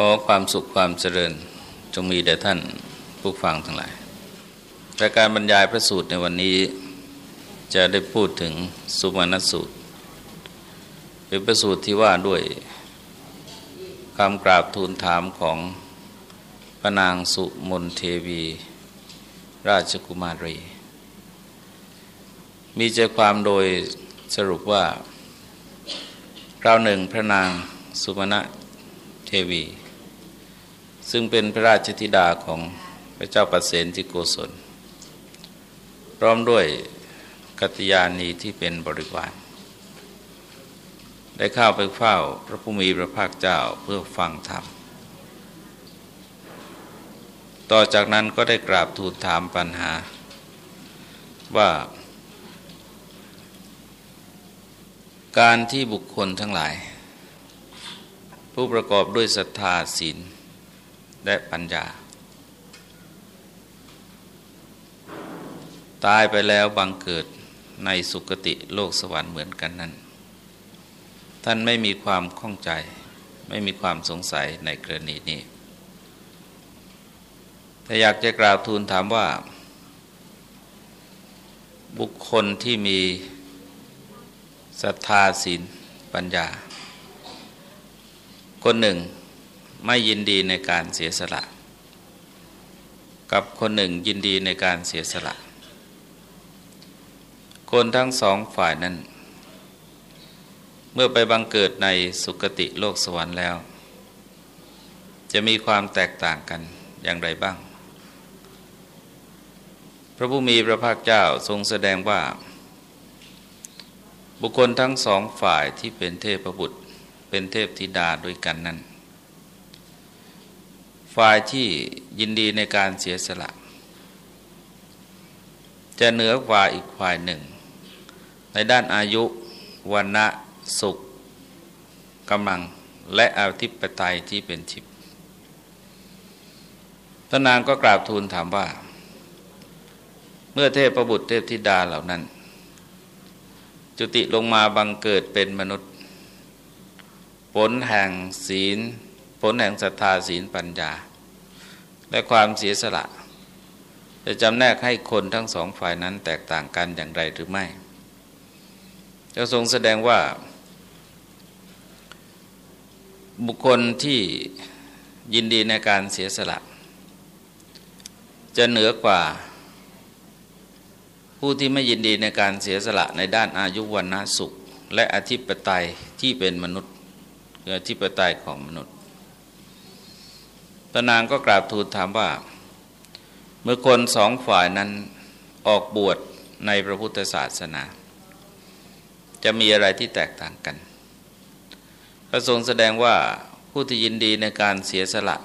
ขอความสุขความเจริญจงมีแด่ท่านผู้ฟังทั้งหลายรายการบรรยายพระสูตรในวันนี้จะได้พูดถึงสุมาณสูตร เป็นพระสูตรที่ว่าด้วยคำกราบทูลถามของพระนางสุมนเทวี ราชกุมารี มีใจความโดยสรุปว่าคราวหนึ่งพระนางสุมาณเทวี ซึ่งเป็นพระราชธิดาของพระเจ้าปเสนที่โกศลพร้อมด้วยกัตยานีที่เป็นบริวารได้เข้าไปเฝ้าพระผู้มีพระภาคเจ้าเพื่อฟังธรรม ต่อจากนั้นก็ได้กราบทูลถามปัญหา ว่าการที่บุคคลทั้งหลาย ผู้ประกอบด้วยศรัทธาศีล และปัญญา ตายไปแล้วบังเกิดในสุคติโลกสวรรค์เหมือนกันนั้นท่านไม่มีความข้องใจ ไม่มีความสงสัยในกรณีนี้ถ้าอยากจะกล่าวทูลถามว่า บุคคลที่มีศรัทธาศีลปัญญา คนหนึ่ง ไม่ยินดีในการเสียสละ กับคนหนึ่งยินดีในการเสียสละ คนทั้งสองฝ่ายนั้น เมื่อไปบังเกิดในสุคติโลกสวรรค์แล้ว จะมีความแตกต่างกันอย่างไรบ้าง พระผู้มีพระภาคเจ้าทรงแสดงว่า บุคคลทั้งสองฝ่ายที่เป็นเทพบุตรเป็นเทพธิดาด้วยกันนั้น ฝ่ายที่ยินดีในการเสียสละ จะเหนือกว่าอีกฝ่ายหนึ่ง ในด้านอายุวันะสุขกำลังและอาทิปไตยที่เป็นทิพย์พระนางก็กราบทูลถามว่า เมื่อเทพประบุตรเทพธิดาเหล่านั้น จุติลงมาบังเกิดเป็นมนุษย์ ผลแห่งศีล ผลแห่งศรัทธาศีลปัญญา และความเสียสละ จะจำแนกให้คนทั้งสองฝ่ายนั้นแตกต่างกันอย่างไรหรือไม่จะทรงแสดงว่า บุคคลที่ยินดีในการเสียสละ จะเหนือกว่า ผู้ที่ไม่ยินดีในการเสียสละในด้านอายุวันนาสุข และอธิปไตยที่เป็นมนุษย์คืออธิปไตยของมนุษย์ ตนางก็กราบทูลถามว่า เมื่อคนสองฝ่ายนั้นออกบวชในพระพุทธศาสนา จะมีอะไรที่แตกต่างกัน พระทรงแสดงว่าผู้ที่ยินดีในการเสียสละ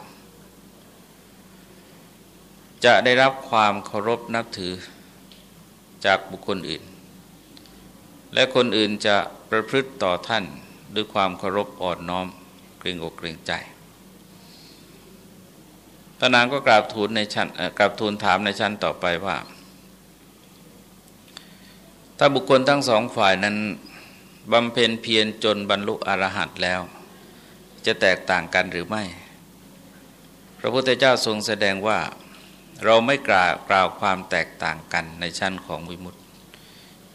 จะได้รับความเคารพนับถือจากบุคคลอื่น และคนอื่นจะประพฤติต่อท่านด้วยความเคารพอ่อนน้อมเกรงอกเกรงใจ พระนางก็กราบทูลในชั้นกราบทูลถามในชั้นต่อไปว่า ถ้าบุคคลทั้งสองฝ่ายนั้นบำเพ็ญเพียรจนบรรลุอรหัตแล้ว จะแตกต่างกันหรือไม่ พระพุทธเจ้าทรงแสดงว่าเราไม่กล่าวกล่าวความแตกต่างกันในชั้นของวิมุตติ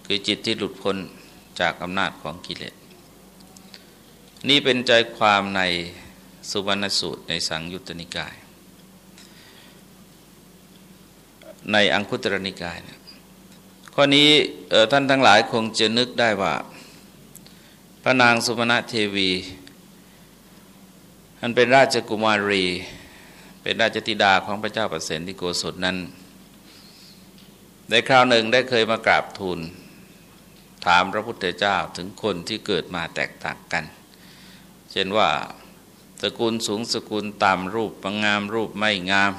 คือจิตที่หลุดพ้นจากอำนาจของกิเลส นี่เป็นใจความในสุวรรณสูตรในสังยุตตนิกาย ในอังคุตรนิกายนะข้อนี้ท่านทั้งหลายคงจะนึกได้ว่า พระนางสุมณเทวีอันเป็นราชกุมารี เป็นราชธิดาของพระเจ้าประเสนที่โกศลนั้นในคราวหนึ่งได้เคยมากราบทูล ถามพระพุทธเจ้าถึงคนที่เกิดมาแตกต่างกัน เช่นว่าสกุลสูงสกุลต่ำรูปงามรูปไม่งาม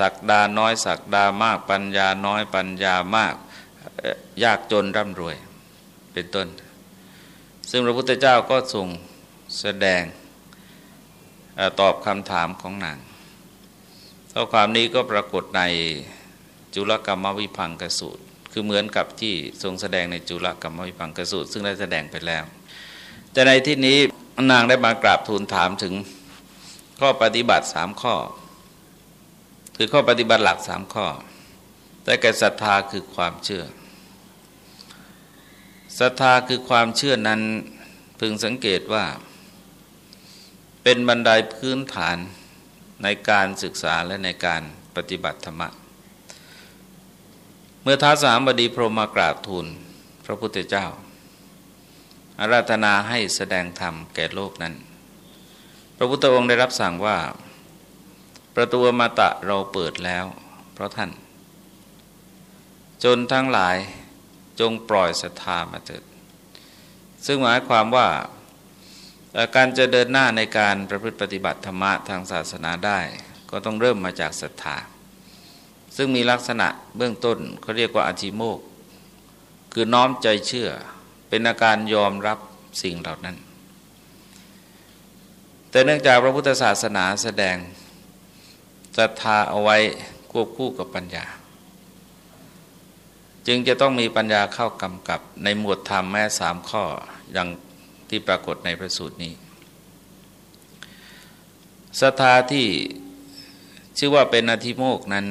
ศักดาน้อยศักดามาก ปัญญาน้อยปัญญามาก ยากจนร่ำรวยเป็นต้น ซึ่งพระพุทธเจ้าก็ทรงแสดงตอบคำถามของนางข้อความนี้ก็ปรากฏในจุลกรรมวิพังกสูตร คือเหมือนกับที่ทรงแสดงในจุลกรรมวิพังกสูตร ซึ่งได้แสดงไปแล้ว แต่ในที่นี้นางได้มากราบทูลถามถึงข้อปฏิบัติสามข้อ คือข้อปฏิบัติหลักสามข้อ แต่แก่ศรัทธาคือความเชื่อศรัทธาคือความเชื่อนั้นพึงสังเกตว่า เป็นบันไดพื้นฐานในการศึกษาและในการปฏิบัติธรรมะ เมื่อท้าสามบดีพรหมากราบทูลพระพุทธเจ้า อาราธนาให้แสดงธรรมแก่โลกนั้น พระพุทธองค์ได้รับสั่งว่า ประตูมาตะเราเปิดแล้ว เพราะท่าน จนทั้งหลายจงปล่อยศรัทธามาเถิด ซึ่งหมายความว่าการจะเดินหน้าในการประพฤติปฏิบัติธรรมะทางศาสนาได้ ก็ต้องเริ่มมาจากศรัทธา ซึ่งมีลักษณะเบื้องต้นเขาเรียกว่าอธิโมก คือน้อมใจเชื่อ เป็นอาการยอมรับสิ่งเหล่านั้น แต่เนื่องจากพระพุทธศาสนาแสดง ศรัทธาเอาไว้ควบคู่กับปัญญา จึงจะต้องมีปัญญาเข้ากำกับในหมวดธรรมแม้สามข้ออย่างที่ปรากฏในพระสูตรนี้ศรัทธาที่ชื่อว่าเป็นอธิโมกนั้น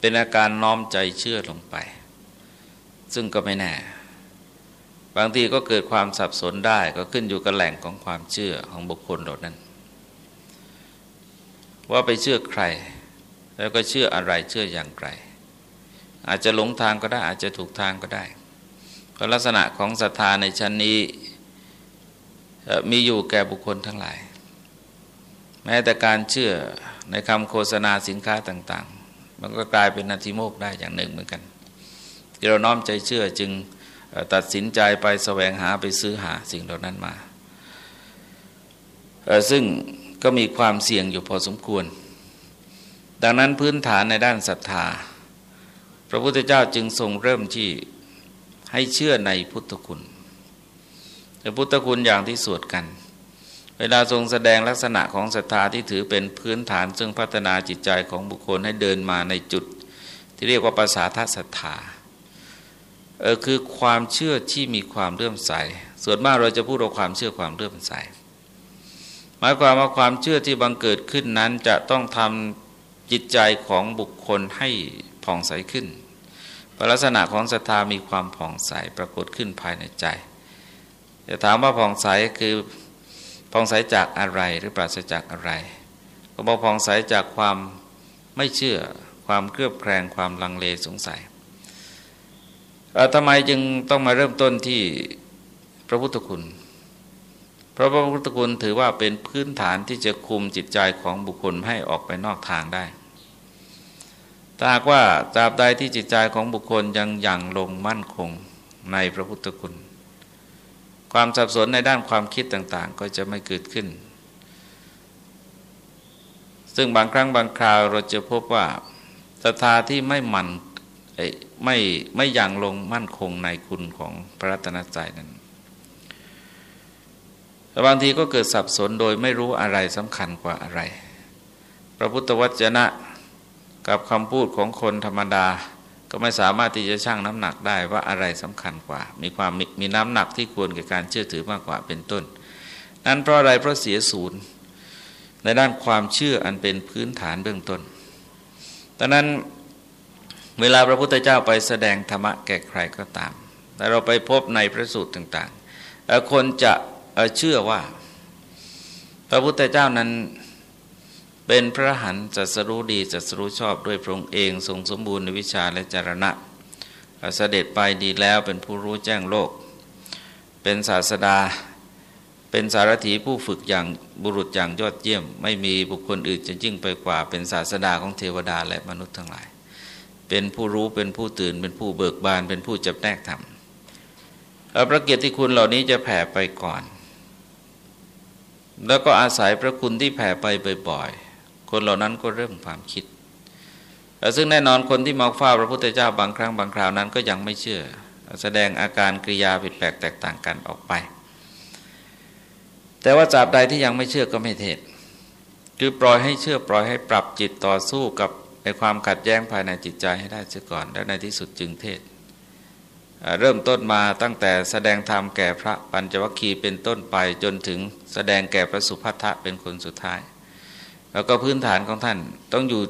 เป็นอาการน้อมใจเชื่อลงไป ซึ่งก็ไม่แน่ บางทีก็เกิดความสับสนได้ก็ขึ้นอยู่กับแหล่งของความเชื่อของบุคคลเหล่านั้น ว่าไปเชื่อใคร แล้วก็เชื่ออะไรเชื่ออย่างไร อาจจะหลงทางก็ได้อาจจะถูกทางก็ได้เพราะลักษณะของศรัทธาในชั้นนี้มีอยู่แก่บุคคลทั้งหลาย แม้แต่การเชื่อในคำโฆษณาสินค้าต่าง ๆ มันก็กลายเป็นนาทีโมกได้อย่างหนึ่งเหมือนกันเราน้อมใจเชื่อจึงตัดสินใจไปแสวงหาไปซื้อหาสิ่งเหล่านั้นมา ซึ่ง ก็มีความเสี่ยงอยู่พอสมควร ดังนั้นพื้นฐานในด้านศรัทธา พระพุทธเจ้าจึงทรงเริ่มที่ให้เชื่อในพุทธคุณแต่พุทธคุณอย่างที่สวดกัน เวลาทรงแสดงลักษณะของศรัทธาที่ถือเป็นพื้นฐาน ซึ่งพัฒนาจิตใจของบุคคลให้เดินมาในจุด ที่เรียกว่าภาษาทัศรัทธาเออคือความเชื่อที่มีความเลื่อมใส ส่วนมากเราจะพูดว่าความเชื่อความเลื่อมใส หมายความว่าความเชื่อที่บังเกิดขึ้นนั้นจะต้องทำจิตใจของบุคคลให้ผ่องใสขึ้นลักษณะของศรัทธามีความผ่องใสปรากฏขึ้นภายในใจจะถามว่าผ่องใสคือผ่องใสจากอะไรหรือปราศจากอะไร ก็บอกผ่องใสจากความไม่เชื่อความเครือบแคลงความลังเลสงสัยทำไมจึงต้องมาเริ่มต้นที่พระพุทธคุณ เพราะพระพุทธคุณถือว่าเป็นพื้นฐานที่จะคุมจิตใจของบุคคลให้ออกไปนอกทางได้ถ้าหากว่าตราบใดที่จิตใจของบุคคลยังยังลงมั่นคงในพระพุทธคุณ ความสับสนในด้านความคิดต่างๆ ก็จะไม่เกิดขึ้น ซึ่งบางครั้งบางคราวเราจะพบว่าศรัทธาที่ไม่มันไม่ไม่ยังลงมั่นคงในคุณของพระรัตนตรัยนั้น แต่บางทีก็เกิดสับสนโดยไม่รู้อะไรสำคัญกว่าอะไร พระพุทธวจนะกับคำพูดของคนธรรมดา ก็ไม่สามารถที่จะชั่งน้ำหนักได้ว่าอะไรสำคัญกว่า มีความมีน้ำหนักที่ควรแก่การเชื่อถือมากกว่าเป็นต้น นั้นเพราะอะไรเพราะเสียศูนย์ในด้านความเชื่ออันเป็นพื้นฐานเบื้องต้นดังนั้นเวลาพระพุทธเจ้าไปแสดงธรรมะแก่ใครก็ตาม แต่เราไปพบในพระสูตรต่างๆ คนจะ เชื่อว่า พระพุทธเจ้านั้นเป็นพระหันจัสรู้ดีจัสรู้ชอบด้วยพระองค์เองทรงสมบูรณ์ในวิชาและจรณะเสด็จไปดีแล้วเป็นผู้รู้แจ้งโลก เป็นศาสดา เป็นสารถีผู้ฝึกอย่างบุรุษอย่างยอดเยี่ยม ไม่มีบุคคลอื่นจะยิ่งไปกว่า เป็นศาสดาของเทวดาและมนุษย์ทั้งหลาย เป็นผู้รู้เป็นผู้ตื่น เป็นผู้เบิกบาน เป็นผู้จับแนกธรรมพระเกียรติคุณเหล่านี้จะแผ่ไปก่อน แล้วก็อาศัยพระคุณที่แผ่ไปบ่อยๆ คนเหล่านั้นก็เริ่มความคิด ซึ่งแน่นอนคนที่มาเฝ้าพระพุทธเจ้าบางครั้งบางคราวนั้นก็ยังไม่เชื่อ แสดงอาการกริยาผิดแปลกแตกต่างกันออกไป แต่ว่าจาบใดที่ยังไม่เชื่อก็ไม่เทศ คือปล่อยให้เชื่อปล่อยให้ปรับจิตต่อสู้กับในความขัดแย้งภายในจิตใจให้ได้เสียก่อน แล้วในที่สุดจึงเทศ เริ่มต้นมาตั้งแต่แสดงธรรมแก่พระปัญจวัคคีย์เป็นต้นไปจนถึงแสดงแก่พระสุภัททะเป็นคนสุดท้าย แล้วก็พื้นฐานของท่านต้องอยู่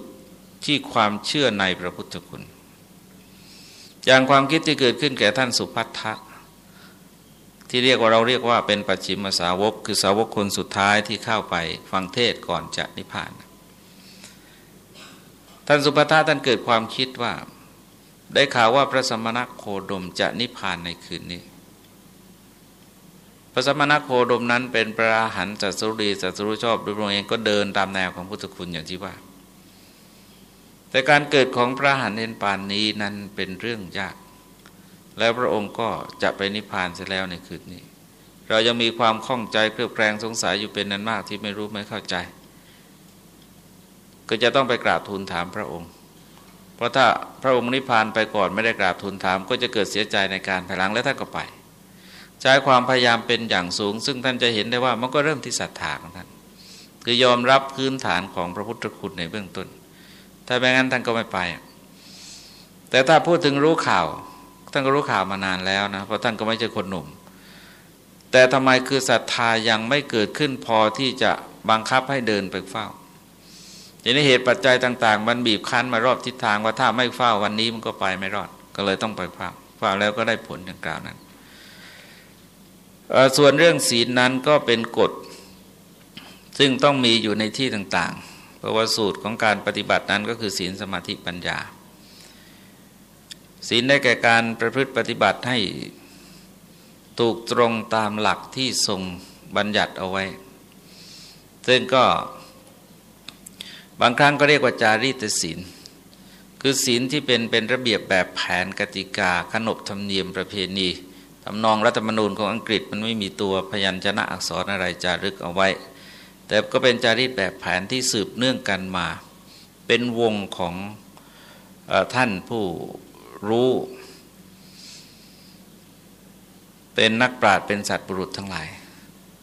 ที่ความเชื่อในพระพุทธคุณ อย่างความคิดที่เกิดขึ้นแก่ท่านสุพัทธะที่เรียกว่าเราเรียกว่าเป็นปัจฉิมสาวก คือสาวกคนสุดท้ายที่เข้าไปฟังเทศก่อนจะนิพพาน ท่านสุภัทะท่านเกิดความคิดว่า ได้ข่าวว่าพระสมณโคดมจะนิพพานในคืนนี้ พระสมณโคดมนั้นเป็นพระหันจัสรุดีจัสรุชอบด้วยพระองค์เองก็เดินตามแนวของพุทธคุณอย่างที่ว่า แต่การเกิดของพระหันเห็นปานนี้นั้นเป็นเรื่องยาก แล้วพระองค์ก็จะไปนิพพานเสียแล้วในคืนนี้ เรายังมีความข้องใจเครือบแคลงสงสัยอยู่เป็นนั้นมากที่ไม่รู้ไม่เข้าใจ ก็จะต้องไปกราบทูลถามพระองค์ เพราะถ้าพระองค์นิพพานไปก่อนไม่ได้กราบทูลถาม ก็จะเกิดเสียใจในการภายหลังและท่านก็ไป ใช้ความพยายามเป็นอย่างสูง ซึ่งท่านจะเห็นได้ว่ามันก็เริ่มที่ศรัทธาของท่าน คือยอมรับพื้นฐานของพระพุทธคุณในเบื้องต้น ถ้าไม่งั้นท่านก็ไม่ไป แต่ถ้าพูดถึงรู้ข่าว ท่านก็รู้ข่าวมานานแล้วนะเพราะท่านก็ไม่ใช่คนหนุ่ม แต่ทำไมคือศรัทธายังไม่เกิดขึ้นพอที่จะบังคับให้เดินไปเฝ้า ทีนี้เหตุปัจจัยต่าง ๆ มันบีบคั้นมารอบทิศทางว่าถ้าไม่เฝ้าวันนี้มันก็ไปไม่รอด ก็เลยต้องไปเฝ้าเฝ้าแล้วก็ได้ผลอย่างกล่าวนั้น ส่วนเรื่องศีลนั้นก็เป็นกฎ ซึ่งต้องมีอยู่ในที่ต่างๆ เพราะว่าสูตรของการปฏิบัตินั้นก็คือศีลสมาธิปัญญา ศีลได้แก่การประพฤติปฏิบัติให้ถูกตรงตามหลักที่ทรงบัญญัติเอาไว้ ซึ่งก็ บางครั้งก็เรียกว่าจารีตศีล คือศีลที่เป็นเป็นระเบียบแบบแผนกติกาขนบธรรมเนียมประเพณีทำนองรัฐธรรมนูญของอังกฤษมันไม่มีตัวพยัญชนะอักษรอะไรจารึกเอาไว้ แต่ก็เป็นจารีตแบบแผนที่สืบเนื่องกันมา เป็นวงของอท่านผู้รู้ เป็นนักปราชญ์เป็นสัตว์บุรุษทั้งหลาย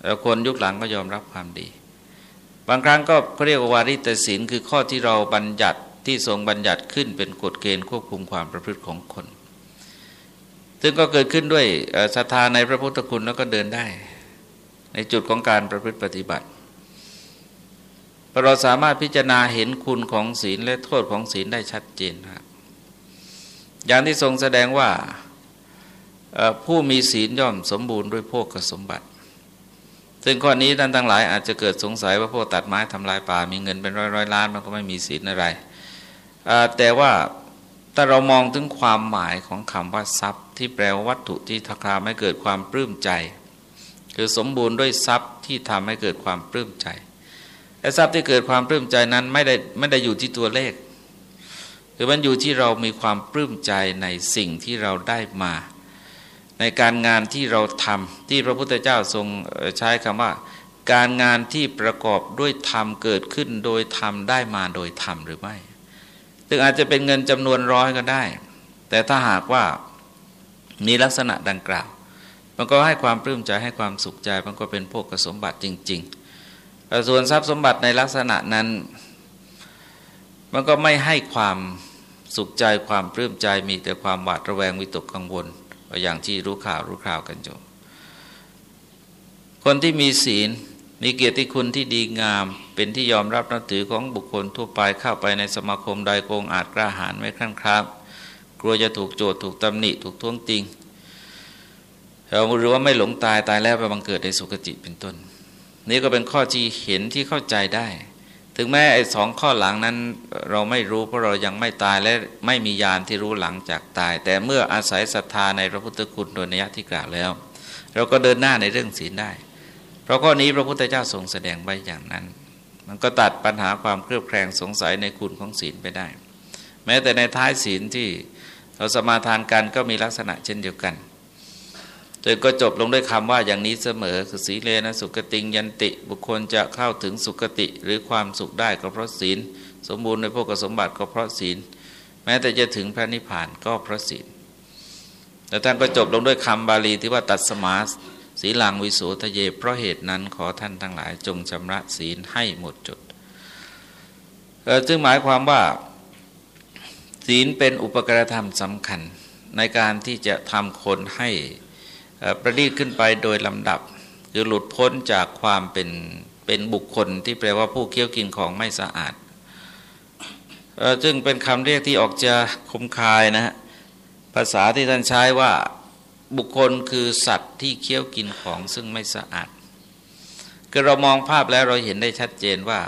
แล้วคนยุคหลังก็ยอมรับความดี บางครั้งก็เขาเรียกว่าวาริตศิลคือข้อที่เราบัญญัติที่ทรงบัญญัติขึ้นเป็นกฎเกณฑ์ควบคุมความประพฤติของคน ซึ่งก็เกิดขึ้นด้วยศรัทธาในพระพุทธคุณแล้วก็เดินได้ ในจุดของการประพฤติปฏิบัติเราสามารถพิจารณาเห็นคุณของศีลและโทษของศีลได้ชัดเจนครับอย่างที่ทรงแสดงว่าผู้มีศีลย่อมสมบูรณ์ด้วยโภคสมบัติ ซึ่งข้อนี้ท่านทั้งหลายอาจจะเกิดสงสัยว่าพวกตัดไม้ทำลายป่ามีเงินเป็นร้อยร้อยล้านมันก็ไม่มีศีลอะไร แต่ว่าถ้าเรามองถึงความหมายของคำว่าทรัพย์ ที่แปลว่าวัตถุที่ทำให้เกิดความปลื้มใจ คือสมบูรณ์ด้วยทรัพย์ที่ทำให้เกิดความปลื้มใจแต่ทรัพย์ที่เกิดความปลื้มใจนั้นไม่ได้ไม่ได้อยู่ที่ตัวเลขคือมันอยู่ที่เรามีความปลื้มใจในสิ่งที่เราได้มา ในการงานที่เราทำที่พระพุทธเจ้าทรงใช้คำว่า การงานที่ประกอบด้วยธรรมเกิดขึ้นโดยธรรมได้มาโดยธรรมหรือไม่ซึ่งอาจจะเป็นเงินจำนวนร้อยก็ได้ แต่ถ้าหากว่ามีลักษณะดังกล่าว มันก็ให้ความปลื้มใจให้ความสุขใจ มันก็เป็นพวกสมบัติจริง ๆ ส่วนทรัพย์สมบัติในลักษณะนั้น มันก็ไม่ให้ความสุขใจความปลื้มใจมีแต่ความหวาดระแวงวิตกกังวล อย่างที่รู้ข่าวรู้ข่าวกันอยู่คนที่มีศีลมีเกียรติคุณที่ดีงาม เป็นที่ยอมรับนับถือของบุคคลทั่วไปเข้าไปในสมาคมใดโกงอาจกล้าหาญไม่ครั่นครับ กลัวจะถูกโจทย์ถูกตำหนิถูกท้วงติงหรือว่าไม่หลงตายตายแล้วไปบังเกิดในสุคติเป็นต้น นี่ก็เป็นข้อที่เห็นที่เข้าใจได้ ถึงแม้ไอ้สองข้อหลังนั้นเราไม่รู้เพราะเรายังไม่ตายและไม่มียานที่รู้หลังจากตาย แต่เมื่ออาศัยศรัทธาในพระพุทธคุณโดยนิยที่กล่าวแล้ว เราก็เดินหน้าในเรื่องศีลได้ เพราะข้อนี้พระพุทธเจ้าทรงแสดงไว้อย่างนั้น มันก็ตัดปัญหาความเครือบแคลงสงสัยในคุณของศีลไปได้ แม้แต่ในท้ายศีลที่เราสมาทานกันก็มีลักษณะเช่นเดียวกัน โดยก็จบลงด้วยคำว่าอย่างนี้เสมอ คือสีเลนะสุกติงยันติ บุคคลจะเข้าถึงสุกติหรือความสุขได้ก็เพราะศีล สมบูรณ์ในพวกสมบัติก็เพราะศีล แม้แต่จะถึงพระนิพพานก็เพราะศีลแต่ท่านก็จบลงด้วยคำบาลีที่ว่าตัดสมาสีลังวิโสทะเย เพราะเหตุนั้นขอท่านทั้งหลายจงชำระศีลให้หมดจดซึ่งหมายความว่า ศีลเป็นอุปกรธรรมสำคัญในการที่จะทำคนให้ ประดีขึ้นไปโดยลำดับ คือหลุดพ้นจากความเป็นเป็นบุคคลที่แปลว่าผู้เคี้ยวกินของไม่สะอาดซึ่งเป็นคำเรียกที่ออกจะคมคายนะฮะภาษาที่ท่านใช้ว่าบุคคลคือสัตว์ที่เคี้ยวกินของซึ่งไม่สะอาดคือเรามองภาพแล้วเราเห็นได้ชัดเจนว่า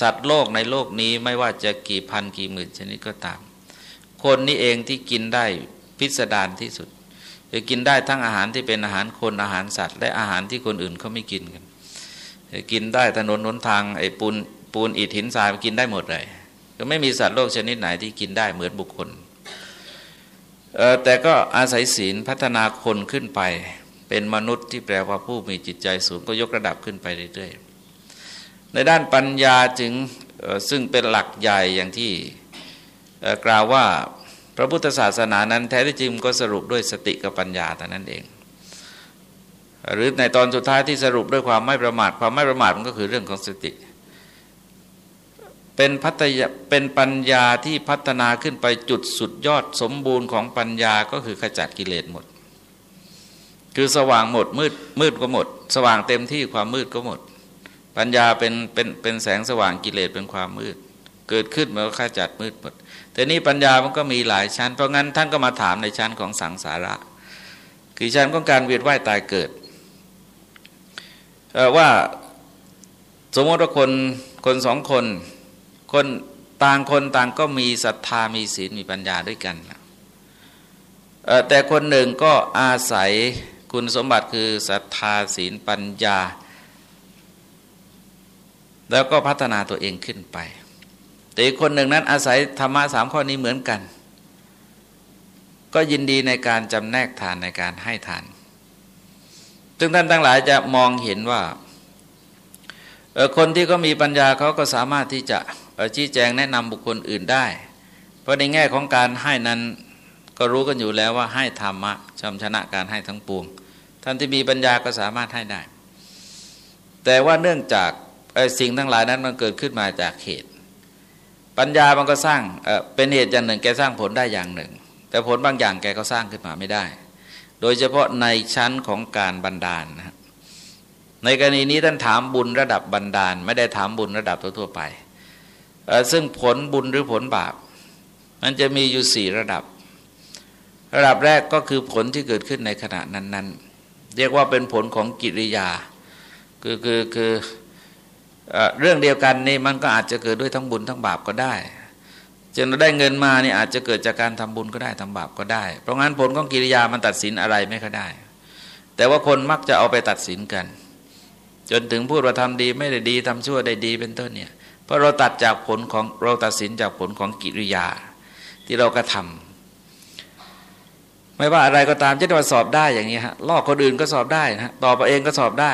สัตว์โลกในโลกนี้ไม่ว่าจะกี่พันกี่หมื่นชนิดก็ตาม คนนี้เองที่กินได้พิสดารที่สุด คือกินได้ทั้งอาหารที่เป็นอาหารคนอาหารสัตว์ และอาหารที่คนอื่นเขาไม่กินกันกินได้ถนนหนทางไอ้ปูนปูนอิฐหินทรายกินได้หมดเลยก็ไม่มีสัตว์โลกชนิดไหนที่กินได้เหมือนบุคคลแต่ก็อาศัยศีลพัฒนาคนขึ้นไป เป็นมนุษย์ที่แปลว่าผู้มีจิตใจสูงก็ยกระดับขึ้นไปเรื่อยๆในด้านปัญญาจึงซึ่งเป็นหลักใหญ่อย่างที่กล่าวว่า พระพุทธศาสนานั้นแท้ที่จริงก็สรุปด้วยสติกับปัญญาแต่นั้นเอง หรือในตอนสุดท้ายที่สรุปด้วยความไม่ประมาทความไม่ประมาทมันก็คือเรื่องของสติ เป็นพัฒยเป็นปัญญาที่พัฒนาขึ้นไปจุดสุดยอดสมบูรณ์ของปัญญาก็คือขจัดกิเลสหมด คือสว่างหมดมืดมืดก็หมด สว่างเต็มที่ความมืดก็หมด ปัญญาเป็นเป็นเป็นแสงสว่างกิเลสเป็นความมืด เกิดขึ้นเมื่อขจัดมืดหมด แต่นี้ปัญญามันก็มีหลายชั้น เพราะงั้นท่านก็มาถามในชั้นของสังสาระ คือชั้นของการเวียนว่ายตายเกิดว่าสมมติว่าคนคนสองคนคนต่างคนต่างก็มีศรัทธามีศีลมีปัญญาด้วยกันแต่คนหนึ่งก็อาศัยคุณสมบัติคือศรัทธาศีลปัญญา แล้วก็พัฒนาตัวเองขึ้นไป แต่อีกคนหนึ่งนั้นอาศัยธรรมะสามข้อนี้เหมือนกัน ก็ยินดีในการจำแนกทานในการให้ทานซึ่งท่านทั้งหลายจะมองเห็นว่าคนที่ก็มีปัญญาเขาก็สามารถที่จะชี้แจงแนะนำบุคคลอื่นได้ เพราะในแง่ของการให้นั้นก็รู้กันอยู่แล้วว่าให้ธรรมะชมชนะการให้ทั้งปวง ท่านที่มีปัญญาก็สามารถให้ได้ แต่ว่าเนื่องจากสิ่งทั้งหลายนั้นมันเกิดขึ้นมาจากเหตุ ปัญญามันก็สร้างเป็นเหตุอย่างหนึ่ง แกสร้างผลได้อย่างหนึ่ง แต่ผลบางอย่างแกก็สร้างขึ้นมาไม่ได้ โดยเฉพาะในชั้นของการบันดาลนะในกรณีนี้ท่านถามบุญระดับบันดาล ไม่ได้ถามบุญระดับทั่วไป ซึ่งผลบุญหรือผลบาป มันจะมีอยู่สี่ระดับ ระดับแรกก็คือผลที่เกิดขึ้นในขณะนั้น ๆ เรียกว่าเป็นผลของกิริยา คือคือคือ เรื่องเดียวกันนี่มันก็อาจจะเกิดด้วยทั้งบุญทั้งบาปก็ได้จนเราได้เงินมานี่อาจจะเกิดจากการทำบุญก็ได้ทำบาปก็ได้ เพราะงั้นผลของกิริยามันตัดสินอะไรไม่ค่อยได้ แต่ว่าคนมักจะเอาไปตัดสินกัน จนถึงพูดว่าทำดีไม่ได้ดีทำชั่วได้ดีเป็นต้นเนี่ยเพราะเราตัดจากผลของเราตัดสินจากผลของกิริยา ที่เรากระทำไม่ว่าอะไรก็ตามจะมาสอบได้อย่างนี้ฮะลอกคนอื่นก็สอบได้นะต่อไปเองก็สอบได้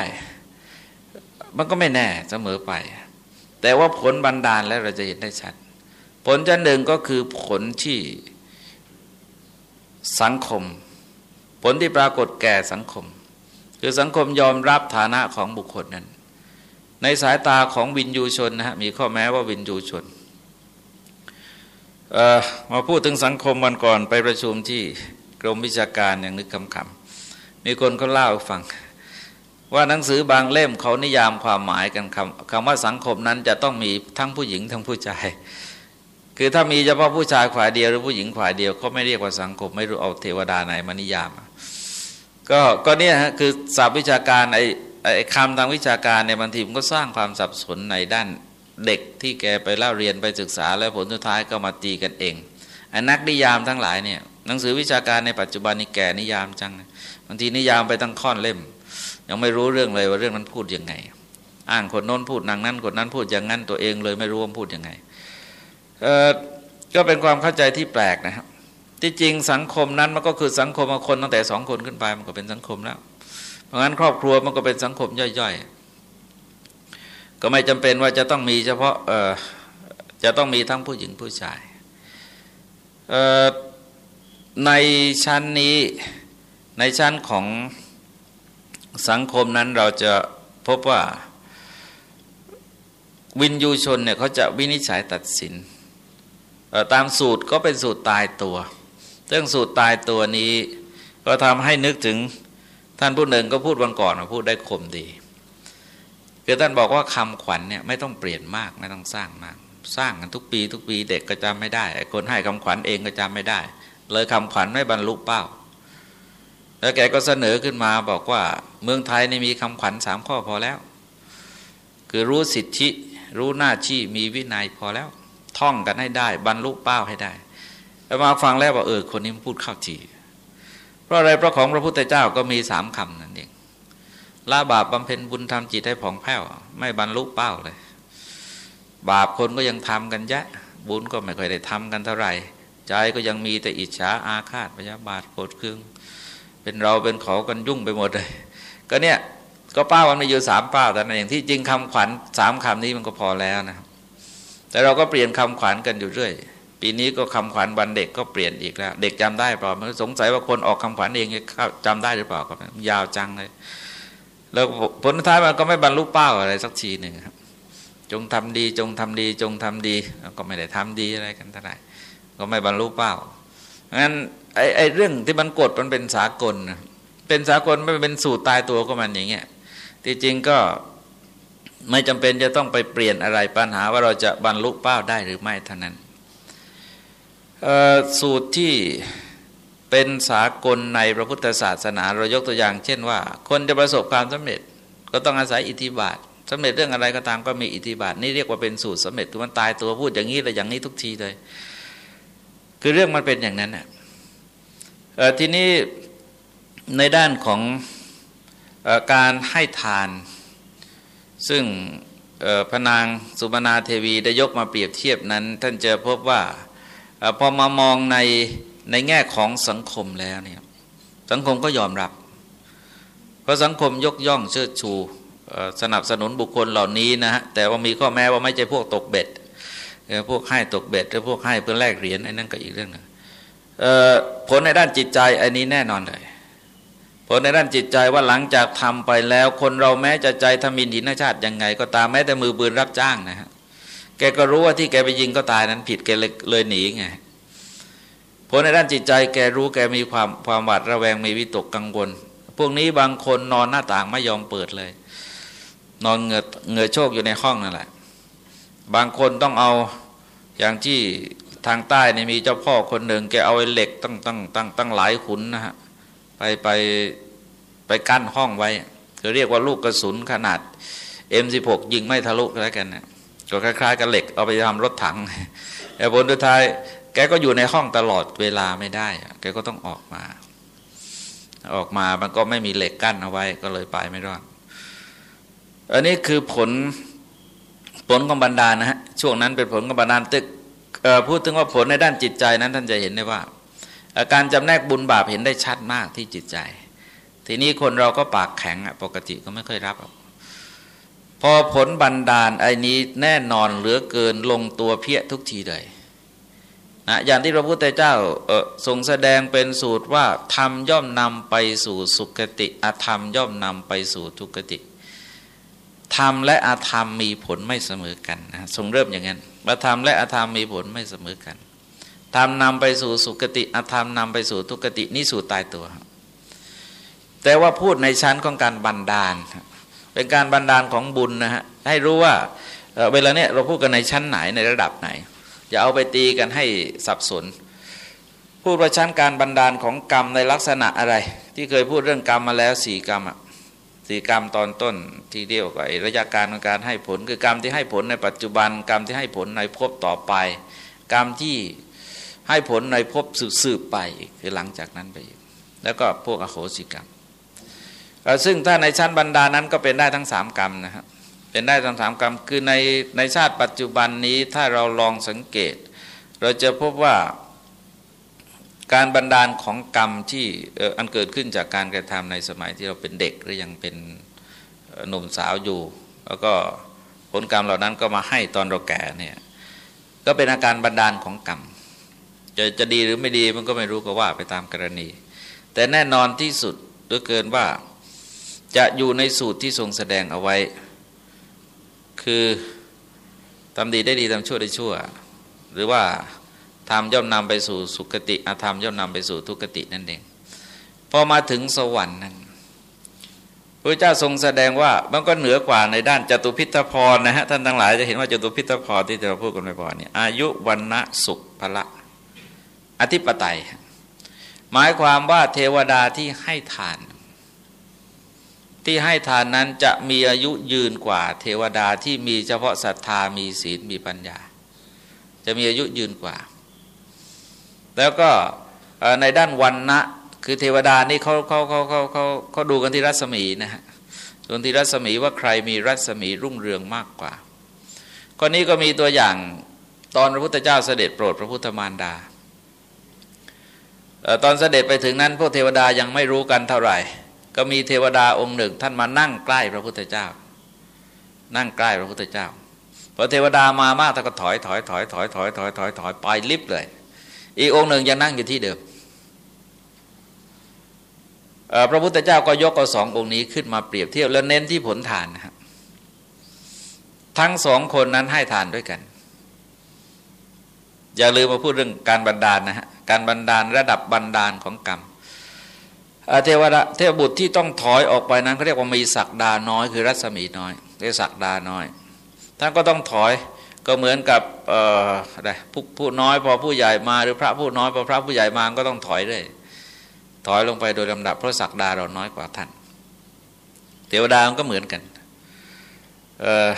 มันก็ไม่แน่เสมอไป แต่ว่าผลบันดาลแล้วเราจะเห็นได้ชัด ผลจันหนึ่งก็คือผลที่สังคม ผลที่ปรากฏแก่สังคม คือสังคมยอมรับฐานะของบุคคลนั้น ในสายตาของวินยูชนนะฮะมีข้อแม้ว่าวินยูชนมาพูดถึงสังคมวันก่อนไปประชุมที่กรมวิชาการอย่างนึกคำคำมีคนก็เล่าฟัง ว่าหนังสือบางเล่มเขานิยามความหมายกันคำคำว่าสังคมนั้นจะต้องมีทั้งผู้หญิงทั้งผู้ชาย คือถ้ามีเฉพาะผู้ชายฝ่ายเดียวหรือผู้หญิงฝ่ายเดียวเขาไม่เรียกว่าสังคมไม่รู้เอาเทวดาไหนมานิยาม ก็ก็เนี่ยฮะคือศัพท์วิชาการไอไอคำทางวิชาการในบางทีมันก็สร้างความสับสนในด้านเด็กที่แกไปเล่าเรียนไปศึกษา แล้วผลสุดท้ายก็มาตีกันเองไอ้นักนิยามทั้งหลายเนี่ยหนังสือวิชาการในปัจจุบันนี่แกนิยามจังบางทีนิยามไปตั้งค่อนเล่ม ยังไม่รู้เรื่องเลยว่าเรื่องนั้นพูดยังไง อ้างคนโน้นพูดนางนั้นคนนั้นพูดอย่างนั้นตัวเองเลยไม่รู้ว่าพูดยังไงก็เป็นความเข้าใจที่แปลกนะครับที่จริงสังคมนั้นมันก็คือสังคมคนตั้งแต่สองคนขึ้นไปมันก็เป็นสังคมแล้ว เพราะงั้นครอบครัวมันก็เป็นสังคมย่อยๆ ก็ไม่จำเป็นว่าจะต้องมีเฉพาะเออจะต้องมีทั้งผู้หญิงผู้ชายในชั้นนี้ในชั้นของ สังคมนั้นเราจะพบว่าวินยูชนเนี่ยเขาจะวินิจฉัยตัดสิน ตามสูตรก็เป็นสูตรตายตัว เรื่องสูตรตายตัวนี้ ก็ทำให้นึกถึงท่านผู้หนึ่งก็พูดวันก่อนพูดได้คมดีคือท่านบอกว่าคำขวัญเนี่ยไม่ต้องเปลี่ยนมากไม่ต้องสร้างมาก สร้างกันทุกปี ทุกปีเด็กก็จำไม่ได้ คนให้คำขวัญเองก็จำไม่ได้ เลยคำขวัญไม่บรรลุเป้า แล้วแกก็เสนอขึ้นมาบอกว่า เมืองไทยในมีคำขวัญสามข้อพอแล้ว คือรู้สิทธิรู้หน้าที่มีวินัยพอแล้ว ท่องกันให้ได้ บรรลุเป้าให้ได้แล้วมาฟังแล้วว่าเออคนนี้พูดเข้าทีเพราะอะไรเพราะของพระพุทธเจ้าก็มีสามคำนั่นเองละบาปบำเพ็ญบุญทำจิตให้ผ่องแผ้ว ไม่บรรลุเป้าเลย บาปคนก็ยังทำกันแยะ บุญก็ไม่ค่อยได้ทำกันเท่าไหร่ ใจก็ยังมีแต่อิจฉาอาฆาตพยาบาทโกรธเคือง เป็นเราเป็นเขากันยุ่งไปหมดเลย ก็เนี่ยก็ป้ามันมีอยู่สามป้าแต่นั่นเองที่จริงคำขวัญสามคำนี้มันก็พอแล้วนะครับแต่เราก็เปลี่ยนคำขวัญกันอยู่เรื่อย ปีนี้ก็คำขวัญวันเด็กก็เปลี่ยนอีกแล้ว เด็กจำได้เปล่ามันสงสัยว่าคนออกคำขวัญเองจำได้หรือเปล่าก็ยาวจังเลย แล้วผลท้ายมันก็ไม่บรรลุเป้าอะไรสักทีหนึ่งครับ จงทำดีจงทำดี จงทำดีก็ไม่ได้ทำดีอะไรกันเท่าไหร่ก็ไม่บรรลุเป้างั้น ไอ้ไอ้เรื่องที่มันกดมันเป็นสากล เป็นสากลไม่เป็นสูตรตายตัวก็มันอย่างเงี้ยที่จริงก็ไม่จำเป็นจะต้องไปเปลี่ยนอะไรปัญหาว่าเราจะบรรลุเป้าได้หรือไม่เท่านั้นสูตรที่เป็นสากลในพระพุทธศาสนา เรายกตัวอย่าง เช่นว่า คนจะประสบความสำเร็จ ก็ต้องอาศัยอิทธิบาทสำเร็จเรื่องอะไรก็ตามก็มีอิทธิบาท นี่เรียกว่าเป็นสูตรสำเร็จคือมันตายตัวพูดอย่างนี้เลยอย่างนี้ทุกทีเลย คือเรื่องมันเป็นอย่างนั้นน่ะ ทีนี้ในด้านของอการให้ทาน ซึ่งพระนางสุบนาเทวีได้ยกมาเปรียบเทียบนั้น ท่านจะพบว่าพอมามองในในแง่ของสังคมแล้วเนี่ยสังคมก็ยอมรับ เพราะสังคมยกย่องเชิดชูสนับสนุนบุคคลเหล่านี้นะฮะแต่ว่ามีข้อแม้ว่าไม่ใช่พวกตกเบ็ดพวกให้ตกเบ็ดหรือพวกให้เพื่อแลกเหรียญไอ้นั่นก็อีกเรื่องหนึ่ง ผลในด้านจิตใจอ้นี้แน่นอนเลยผลในด้านจิตใจว่าหลังจากทำไปแล้ว คนเราแม้จะใจทมินหินชาติยังไง ก็ตามแม้แต่มือปืนรับจ้างนะฮะแกก็รู้ว่าที่แกไปยิงก็ตายนั้นผิดแกเลยเลยหนีไงผลในด้านจิตใจแกรู้แกมีความความหวาดระแวงมีวิตกกังวล พวกนี้บางคนนอนหน้าต่างไม่ยอมเปิดเลย นอนเงือเงือโชคอยู่ในห้องนั่นแหละ บางคนต้องเอาอย่างที่ ทางใต้นี่มีเจ้าพ่อคนหนึ่งแกเอาไอ้เหล็กตั้งตั้งตั้งตั้งหลายขุนนะฮะไปไปไปกั้นห้องไว้จะเรียกว่าลูกกระสุนขนาด M16 ยิงไม่ทะลุแล้วกันนะก็คล้ายๆกับเหล็กเอาไปทำรถถังแต่ผลสุดท้ายแกก็อยู่ในห้องตลอดเวลาไม่ได้ แกก็ต้องออกมา ออกมามันก็ไม่มีเหล็กกั้นเอาไว้ก็เลยไปไม่รอดอันนี้คือผลผลของบรรดานะฮะช่วงนั้นเป็นผลของบรรดาตึก พูดถึงว่าผลในด้านจิตใจนั้นท่านจะเห็นได้ว่า การจำแนกบุญบาปเห็นได้ชัดมากที่จิตใจ ทีนี้คนเราก็ปากแข็งปกติก็ไม่ค่อยรับพอผลบันดาลไอ้นี้แน่นอนเหลือเกินลงตัวเพี้ยทุกทีเลยนะอย่างที่พระพุทธเจ้าทรงแสดงเป็นสูตรว่าธรรมย่อมนำไปสู่สุคติอธรรมย่อมนำไปสู่ทุกติธรรมและอธรรมมีผลไม่เสมอกันนะทรงเริ่มอย่างนั้น ว่าธรรมและอธรรมมีผลไม่เสมอกันธรรมนำไปสู่สุคติ อธรรมนำไปสู่ทุกตินี่สู่ตายตัว แต่ว่าพูดในชั้นของการบันดาล เป็นการบันดาลของบุญนะฮะให้รู้ว่าเวลาเนี้ยเราพูดกันในชั้นไหนในระดับไหน อย่าเอาไปตีกันให้สับสน พูดว่าชั้นการบันดาลของกรรมในลักษณะอะไร ที่เคยพูดเรื่องกรรมมาแล้วสี่กรรมอะ สี่กรรมตอนต้นที่เรียกว่าระยะการของการให้ผล คือกรรมที่ให้ผลในปัจจุบัน กรรมที่ให้ผลในภพต่อไป กรรมที่ให้ผลในภพสืบไปคือหลังจากนั้นไปอีกแล้วก็พวกอโหสิกรรมซึ่งถ้าในชั้นบรรดานั้นก็เป็นได้ทั้งสามกรรมนะครับเป็นได้ทั้งสามกรรมคือในในชาติปัจจุบันนี้ถ้าเราลองสังเกต เราจะพบว่า การบันดาลของกรรมที่อันเกิดขึ้นจากการกระทำในสมัยที่เราเป็นเด็กหรือยังเป็นหนุ่มสาวอยู่ แล้วก็ผลกรรมเหล่านั้นก็มาให้ตอนเราแก่เนี่ยก็เป็นอาการบันดาลของกรรมจะจะดีหรือไม่ดีมันก็ไม่รู้ก็ว่าไปตามกรณี แต่แน่นอนที่สุดเหลือเกินว่าจะอยู่ในสูตรที่ทรงแสดงเอาไว้ คือทำดีได้ดีทำชั่วได้ชั่ว หรือว่า ทำย่อมนำไปสู่สุคติอาธรรมย่อมนำไปสู่ทุกตินั่นเองพอมาถึงสวรรค์นั้นพระเจ้าทรงแสดงว่ามันก็เหนือกว่าในด้านจตุพิทพรนะฮะท่านทั้งหลายจะเห็นว่าจตุพิทพรที่เราพูดกันบ่อยๆนี่อายุวันนะสุขพละ อธิปไตย หมายความว่าเทวดาที่ให้ทาน ที่ให้ทานนั้นจะมีอายุยืนกว่า เทวดาที่มีเฉพาะศรัทธามีศีลมีปัญญา จะมีอายุยืนกว่า แล้วก็ในด้านวันนะคือเทวดานี่เขาเขาเขาเขาเขาเขาดูกันที่รัศมีนะฮะดูที่รัศมีว่าใครมีรัศมีรุ่งเรืองมากกว่าข้อนี้ก็มีตัวอย่างตอนพระพุทธเจ้าเสด็จโปรดพระพุทธมารดาตอนเสด็จไปถึงนั้นพวกเทวดายังไม่รู้กันเท่าไหร่ ก็มีเทวดาองค์หนึ่ง ท่านมานั่งใกล้พระพุทธเจ้า นั่งใกล้พระพุทธเจ้าพอเทวดามามากท่านก็ถอยถอยถอยถอยถอยถอยถอยถอยไปลิฟเลย อีกองค์หนึ่งยังนั่งอยู่ที่เดิมพระพุทธเจ้าก็ยกเอาสององค์นี้ขึ้นมาเปรียบเทียบแล้วเน้นที่ผลทานนะครับทั้งสองคนนั้นให้ทานด้วยกัน อย่าลืมมาพูดเรื่องการบันดาลนะฮะการบันดาลระดับบันดาลของกรรมเทวดาเทวบุตรที่ต้องถอยออกไปนั้นเขาเรียกว่ามีศักดาน้อยคือรัศมีน้อยเรียกศักดาน้อยท่านก็ต้องถอย ก็เหมือนกับอะไรผู้ผู้น้อยพอผู้ใหญ่มาหรือพระผู้น้อยพอพระผู้ใหญ่มาก็ต้องถอยเลยถอยลงไปโดยลำดับเพราะศักดาเราน้อยกว่าท่าน เทวดามันก็เหมือนกันเออ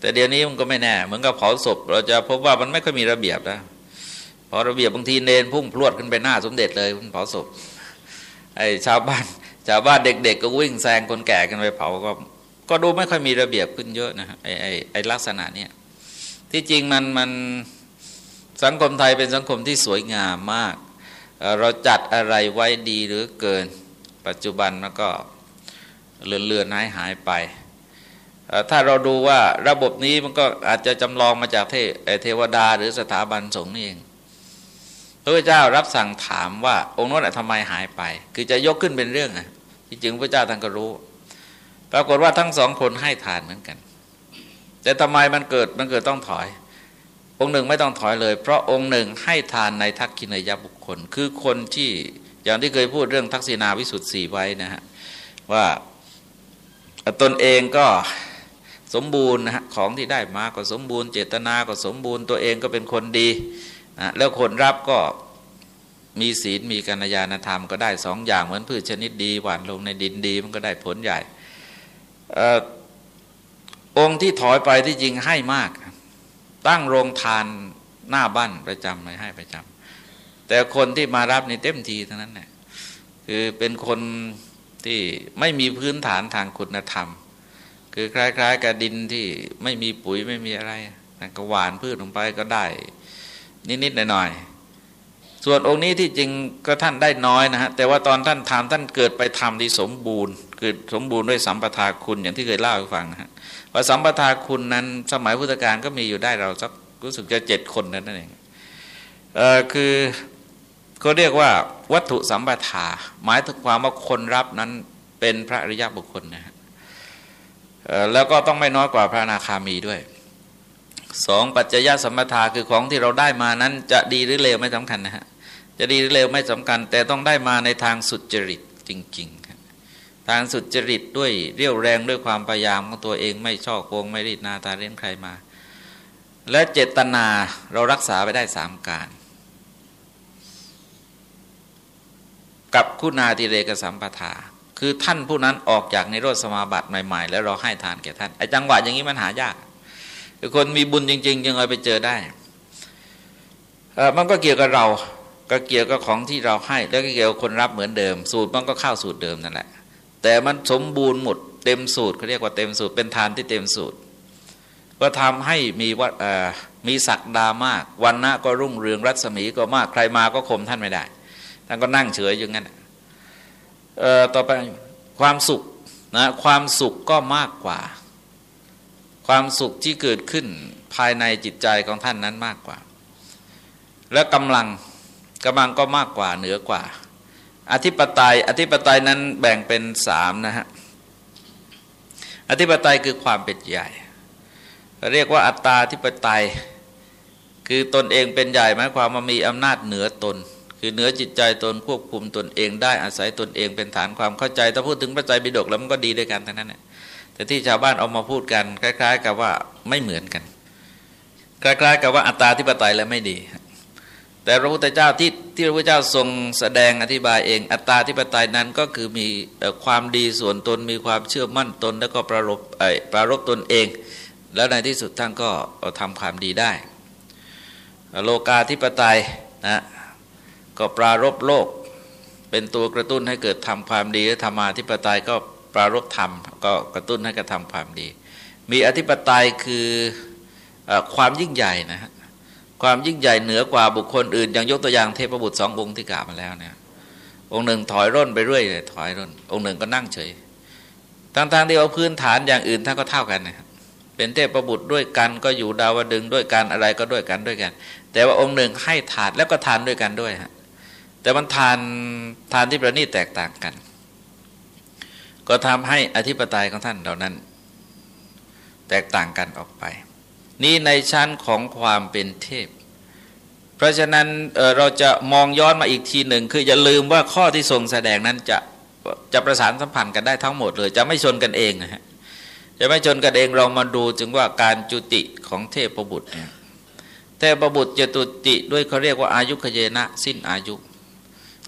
แต่เดี๋ยวนี้มันก็ไม่แน่ เหมือนกับเผาศพ เราจะพบว่ามันไม่ค่อยมีระเบียบนะพอระเบียบบางทีเนนพุ่งพรวดขึ้นไปหน้าสมเด็จเลยมันเผาศพไอ้ชาวบ้านชาวบ้านเด็ก ๆ ก็วิ่งแซงคนแก่กันไปเผาก็ ก็ดูไม่ค่อยมีระเบียบขึ้นเยอะนะไอ้ไอ้ไอ้ลักษณะเนี้ย ที่จริงมันมันสังคมไทยเป็นสังคมที่สวยงามมาก เราจัดอะไรไว้ดีหรือเกิน ปัจจุบันมันก็เลือนเลือนหายหายไป ถ้าเราดูว่าระบบนี้มันก็อาจจะจำลองมาจากเทเทวดาหรือสถาบันสงฆ์นี่เองพระเจ้ารับสั่งถามว่าองค์นั้นทำไมหายไป คือจะยกขึ้นเป็นเรื่องนะที่จริงพระเจ้าท่านก็รู้ ปรากฏว่าทั้งสองคนให้ทานเหมือนกัน แต่ทำไมมันเกิดมันเกิดต้องถอย องค์หนึ่งไม่ต้องถอยเลย เพราะองค์หนึ่งให้ทานในทักขินยบุคคล คือคนที่อย่างที่เคยพูดเรื่องทักษิณาวิสุทธิ์สีไว้นะฮะว่าตนเองก็สมบูรณ์นะฮะของที่ได้มาก็สมบูรณ์ เจตนาก็สมบูรณ์ ตัวเองก็เป็นคนดีนะแล้วคนรับก็มีศีลมีกัญญาณธรรมก็ได้สองอย่างเหมือนพืชชนิดดีหวานลงในดินดีมันก็ได้ผลใหญ่ องค์ที่ถอยไปที่จริงให้มาก ตั้งโรงทานหน้าบ้านประจำเลยให้ประจำแต่คนที่มารับนี่เต็มทีทั้งนั้นแหละคือเป็นคนที่ไม่มีพื้นฐานทางคุณธรรม คือคล้าย ๆกับดินที่ไม่มีปุ๋ยไม่มีอะไรก็หวานพืชลงไปก็ได้ นิดๆหน่อยๆส่วนองค์นี้ที่จริงก็ท่านได้น้อยนะฮะแต่ว่าตอนท่านทำท่านเกิดไปทำที่สมบูรณ์ คือสมบูรณ์ด้วยสัมปทาคุณอย่างที่เคยเล่าให้ฟังนะ ฮะสัมปทาคุณนั้นสมัยพุทธกาลก็มีอยู่ได้เราสักรู้สึกจะเจ็ดคนนั่นเองเออคือเขาเรียกว่าวัตถุสัมปทา หมายถึงความว่าคนรับนั้นเป็นพระอริยบุคคลนะฮะแล้วก็ต้องไม่น้อยกว่าพระนาคามีด้วยสองปัจจยสัมปทาคือของที่เราได้มานั้น จะดีหรือเลวไม่สำคัญนะฮะจะดีหรือเลวไม่สำคัญ แต่ต้องได้มาในทางสุจริตจริง ทางสุจริตด้วยเรี่ยวแรงด้วยความพยายามของตัวเองไม่ชอบโกงไม่รีดนาตาเลี้ยงใครมา และเจตนาเรารักษาไปได้สามการ กับคุณาติเรกสัมปทา คือท่านผู้นั้นออกจากในรถสมาบัติใหม่ ๆ แล้วเราให้ทานแก่ท่านไอ้จังหวะอย่างนี้มันหายากคือคนมีบุญจริงๆยังไงไปเจอได้มันก็เกี่ยวกับเราก็เกี่ยวกับของที่เราให้ แล้วก็เกี่ยวกับคนรับเหมือนเดิม สูตรมันก็เข้าสูตรเดิมนั่นแหละ แต่มันสมบูรณ์หมดเต็มสูตรเขาเรียกว่าเต็มสูตร เป็นทานที่เต็มสูตร ก็ทำให้มีวัดมีศักดามากวันนะก็รุ่งเรืองรัศมีก็มากใครมาก็ข่มท่านไม่ได้ ท่านก็นั่งเฉยอย่างนั้นต่อไปความสุขนะความสุขก็มากกว่า ความสุขที่เกิดขึ้นภายในจิตใจของท่านนั้นมากกว่า และกำลังกำลังก็มากกว่าเหนือกว่า อธิปไตยอธิปไตยนั้นแบ่งเป็นสามนะฮะอธิปไตยคือความเป็นใหญ่ เรียกว่าอัตตาธิปไตย คือตนเองเป็นใหญ่หมายความว่ามีอำนาจเหนือตน คือเหนือจิตใจตนควบคุมตนเองได้อาศัยตนเองเป็นฐานความเข้าใจถ้าพูดถึงพระใจบิดกแล้วมันก็ดีด้วยกันทั้งนั้นแหละแต่ที่ชาวบ้านเอามาพูดกัน คล้าย ๆ กับว่าไม่เหมือนกัน คล้าย ๆ กับว่าอัตตาธิปไตยแล้วไม่ดี แต่พระพุทธเจ้าที่ที่พระพุทธเจ้าทรงแสดงอธิบายเอง อัตตาธิปไตยนั้นก็คือมีความดีส่วนตนมีความเชื่อมั่นตน แล้วก็ประรบประรบตนเอง แล้วในที่สุดท่านก็ทำความดีได้ โลกาธิปไตยนะก็ปรารบโลก เป็นตัวกระตุ้นให้เกิดทำความดีธรรมาธิปไตยก็ปรารบธรรมก็กระตุ้นให้กระทำความดี มีอธิปไตยคืออความยิ่งใหญ่นะฮะ ความยิ่งใหญ่เหนือกว่าบุคคลอื่นอย่างยกตัวอย่างเทพบุตรสององค์ที่กล่าวมาแล้วเนี่ยองค์หนึ่งถอยร่นไปเรื่อยเลยถอยร่น องค์หนึ่งก็นั่งเฉยทั้งๆที่เอาพื้นฐานอย่างอื่นท่านก็เท่ากันนะครับเป็นเทพประบุตรด้วยกันก็อยู่ดาวดึงด้วยกันอะไรก็ด้วยกันด้วยกัน แต่ว่าองค์หนึ่งให้ทานแล้วก็ทานด้วยกันด้วยฮะแต่มันทานทานที่ประณีตแตกต่างกัน ก็ทำให้อธิปไตยของท่านเหล่านั้น แตกต่างกันออกไป นี่ในชั้นของความเป็นเทพ เพราะฉะนั้นเเราจะมองย้อนมาอีกทีหนึ่ง คืออย่าลืมว่าข้อที่ทรงแสดงนั้นจะจะประสานสัมพันธ์กันได้ทั้งหมดเลย จะไม่ชนกันเองนะฮะจะไม่ชนกันเองเรามาดูจึงว่าการจุติของเทพประบุตรเนี่ยเทพประบุตรจะตุติด้วยเขาเรียกว่าอายุขเยนะสิ้นอายุ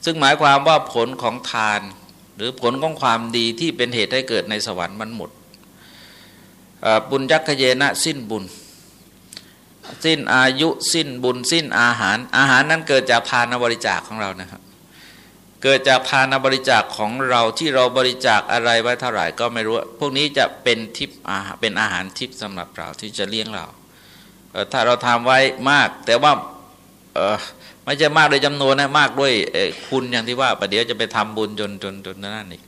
ซึ่งหมายความว่าผลของทาน หรือผลของความดีที่เป็นเหตุให้เกิดในสวรรค์มันหมดบุญยักขเยนะสิ้นบุญ สิ้นอายุสิ้นบุญสิ้นอาหาร อาหารนั้นเกิดจากทานบริจาคของเรานะครับ เกิดจากทานบริจาคของเราที่เราบริจาคอะไรไว้เท่าไหร่ก็ไม่รู้ พวกนี้จะเป็นทิพย์อาหารเป็นอาหารทิพย์สำหรับเราที่จะเลี้ยงเรา ถ้าเราทำไว้มาก แต่ว่าไม่ใช่มากโดยจำนวนนะมากด้วยคุณอย่างที่ว่าประเดี๋ยวจะไปทำบุญจนจนจนนั่นอีก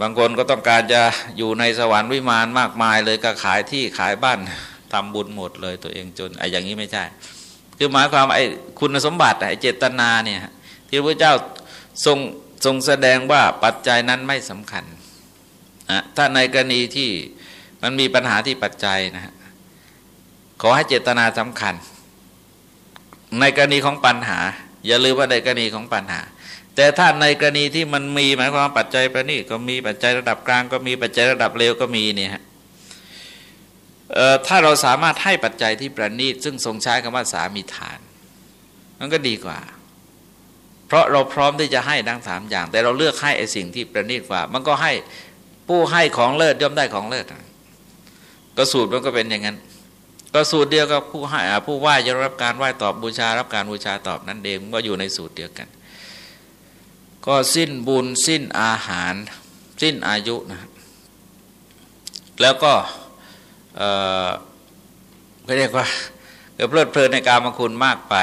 บางคนก็ต้องการจะอยู่ในสวรรค์วิมานมากมายเลยก็ขายที่ขายบ้าน ทำบุญหมดเลยตัวเองจนไอ้อย่างนี้ไม่ใช่ คือหมายความไอ้คุณสมบัติไอ้เจตนาเนี่ยที่พระเจ้าทรงทรงแสดงว่าปัจจัยนั้นไม่สำคัญนะถ้าในกรณีที่มันมีปัญหาที่ปัจจัยนะฮะขอให้เจตนาสำคัญ ในกรณีของปัญหา อย่าลืมว่าในกรณีของปัญหา แต่ถ้าในกรณีที่มันมีหมายความปัจจัยประณีก็มีปัจจัยระดับกลางก็มีปัจจัยระดับเลวก็มีเนี่ยฮะ ถ้าเราสามารถให้ปัจจัยที่ประณีตซึ่งทรงใช้คำว่าสามีทาน มันก็ดีกว่า เพราะเราพร้อมที่จะให้ทั้งสามอย่าง แต่เราเลือกให้ไอ้สิ่งที่ประณีตกว่า มันก็ให้ผู้ให้ของเลิศย่อมได้ของเลิศก็สูตรมันก็เป็นอย่างนั้น ก็สูตรเดียวกับผู้ให้ผู้ไหว้จะรับการไหว้ตอบบูชา รับการบูชาตอบนั้นเองก็อยู่ในสูตรเดียวกัน ก็สิ้นบุญสิ้นอาหาร สิ้นอายุนะแล้วก็ เออเรียกว่าเพลิดเพลินในการมังคุณมากไป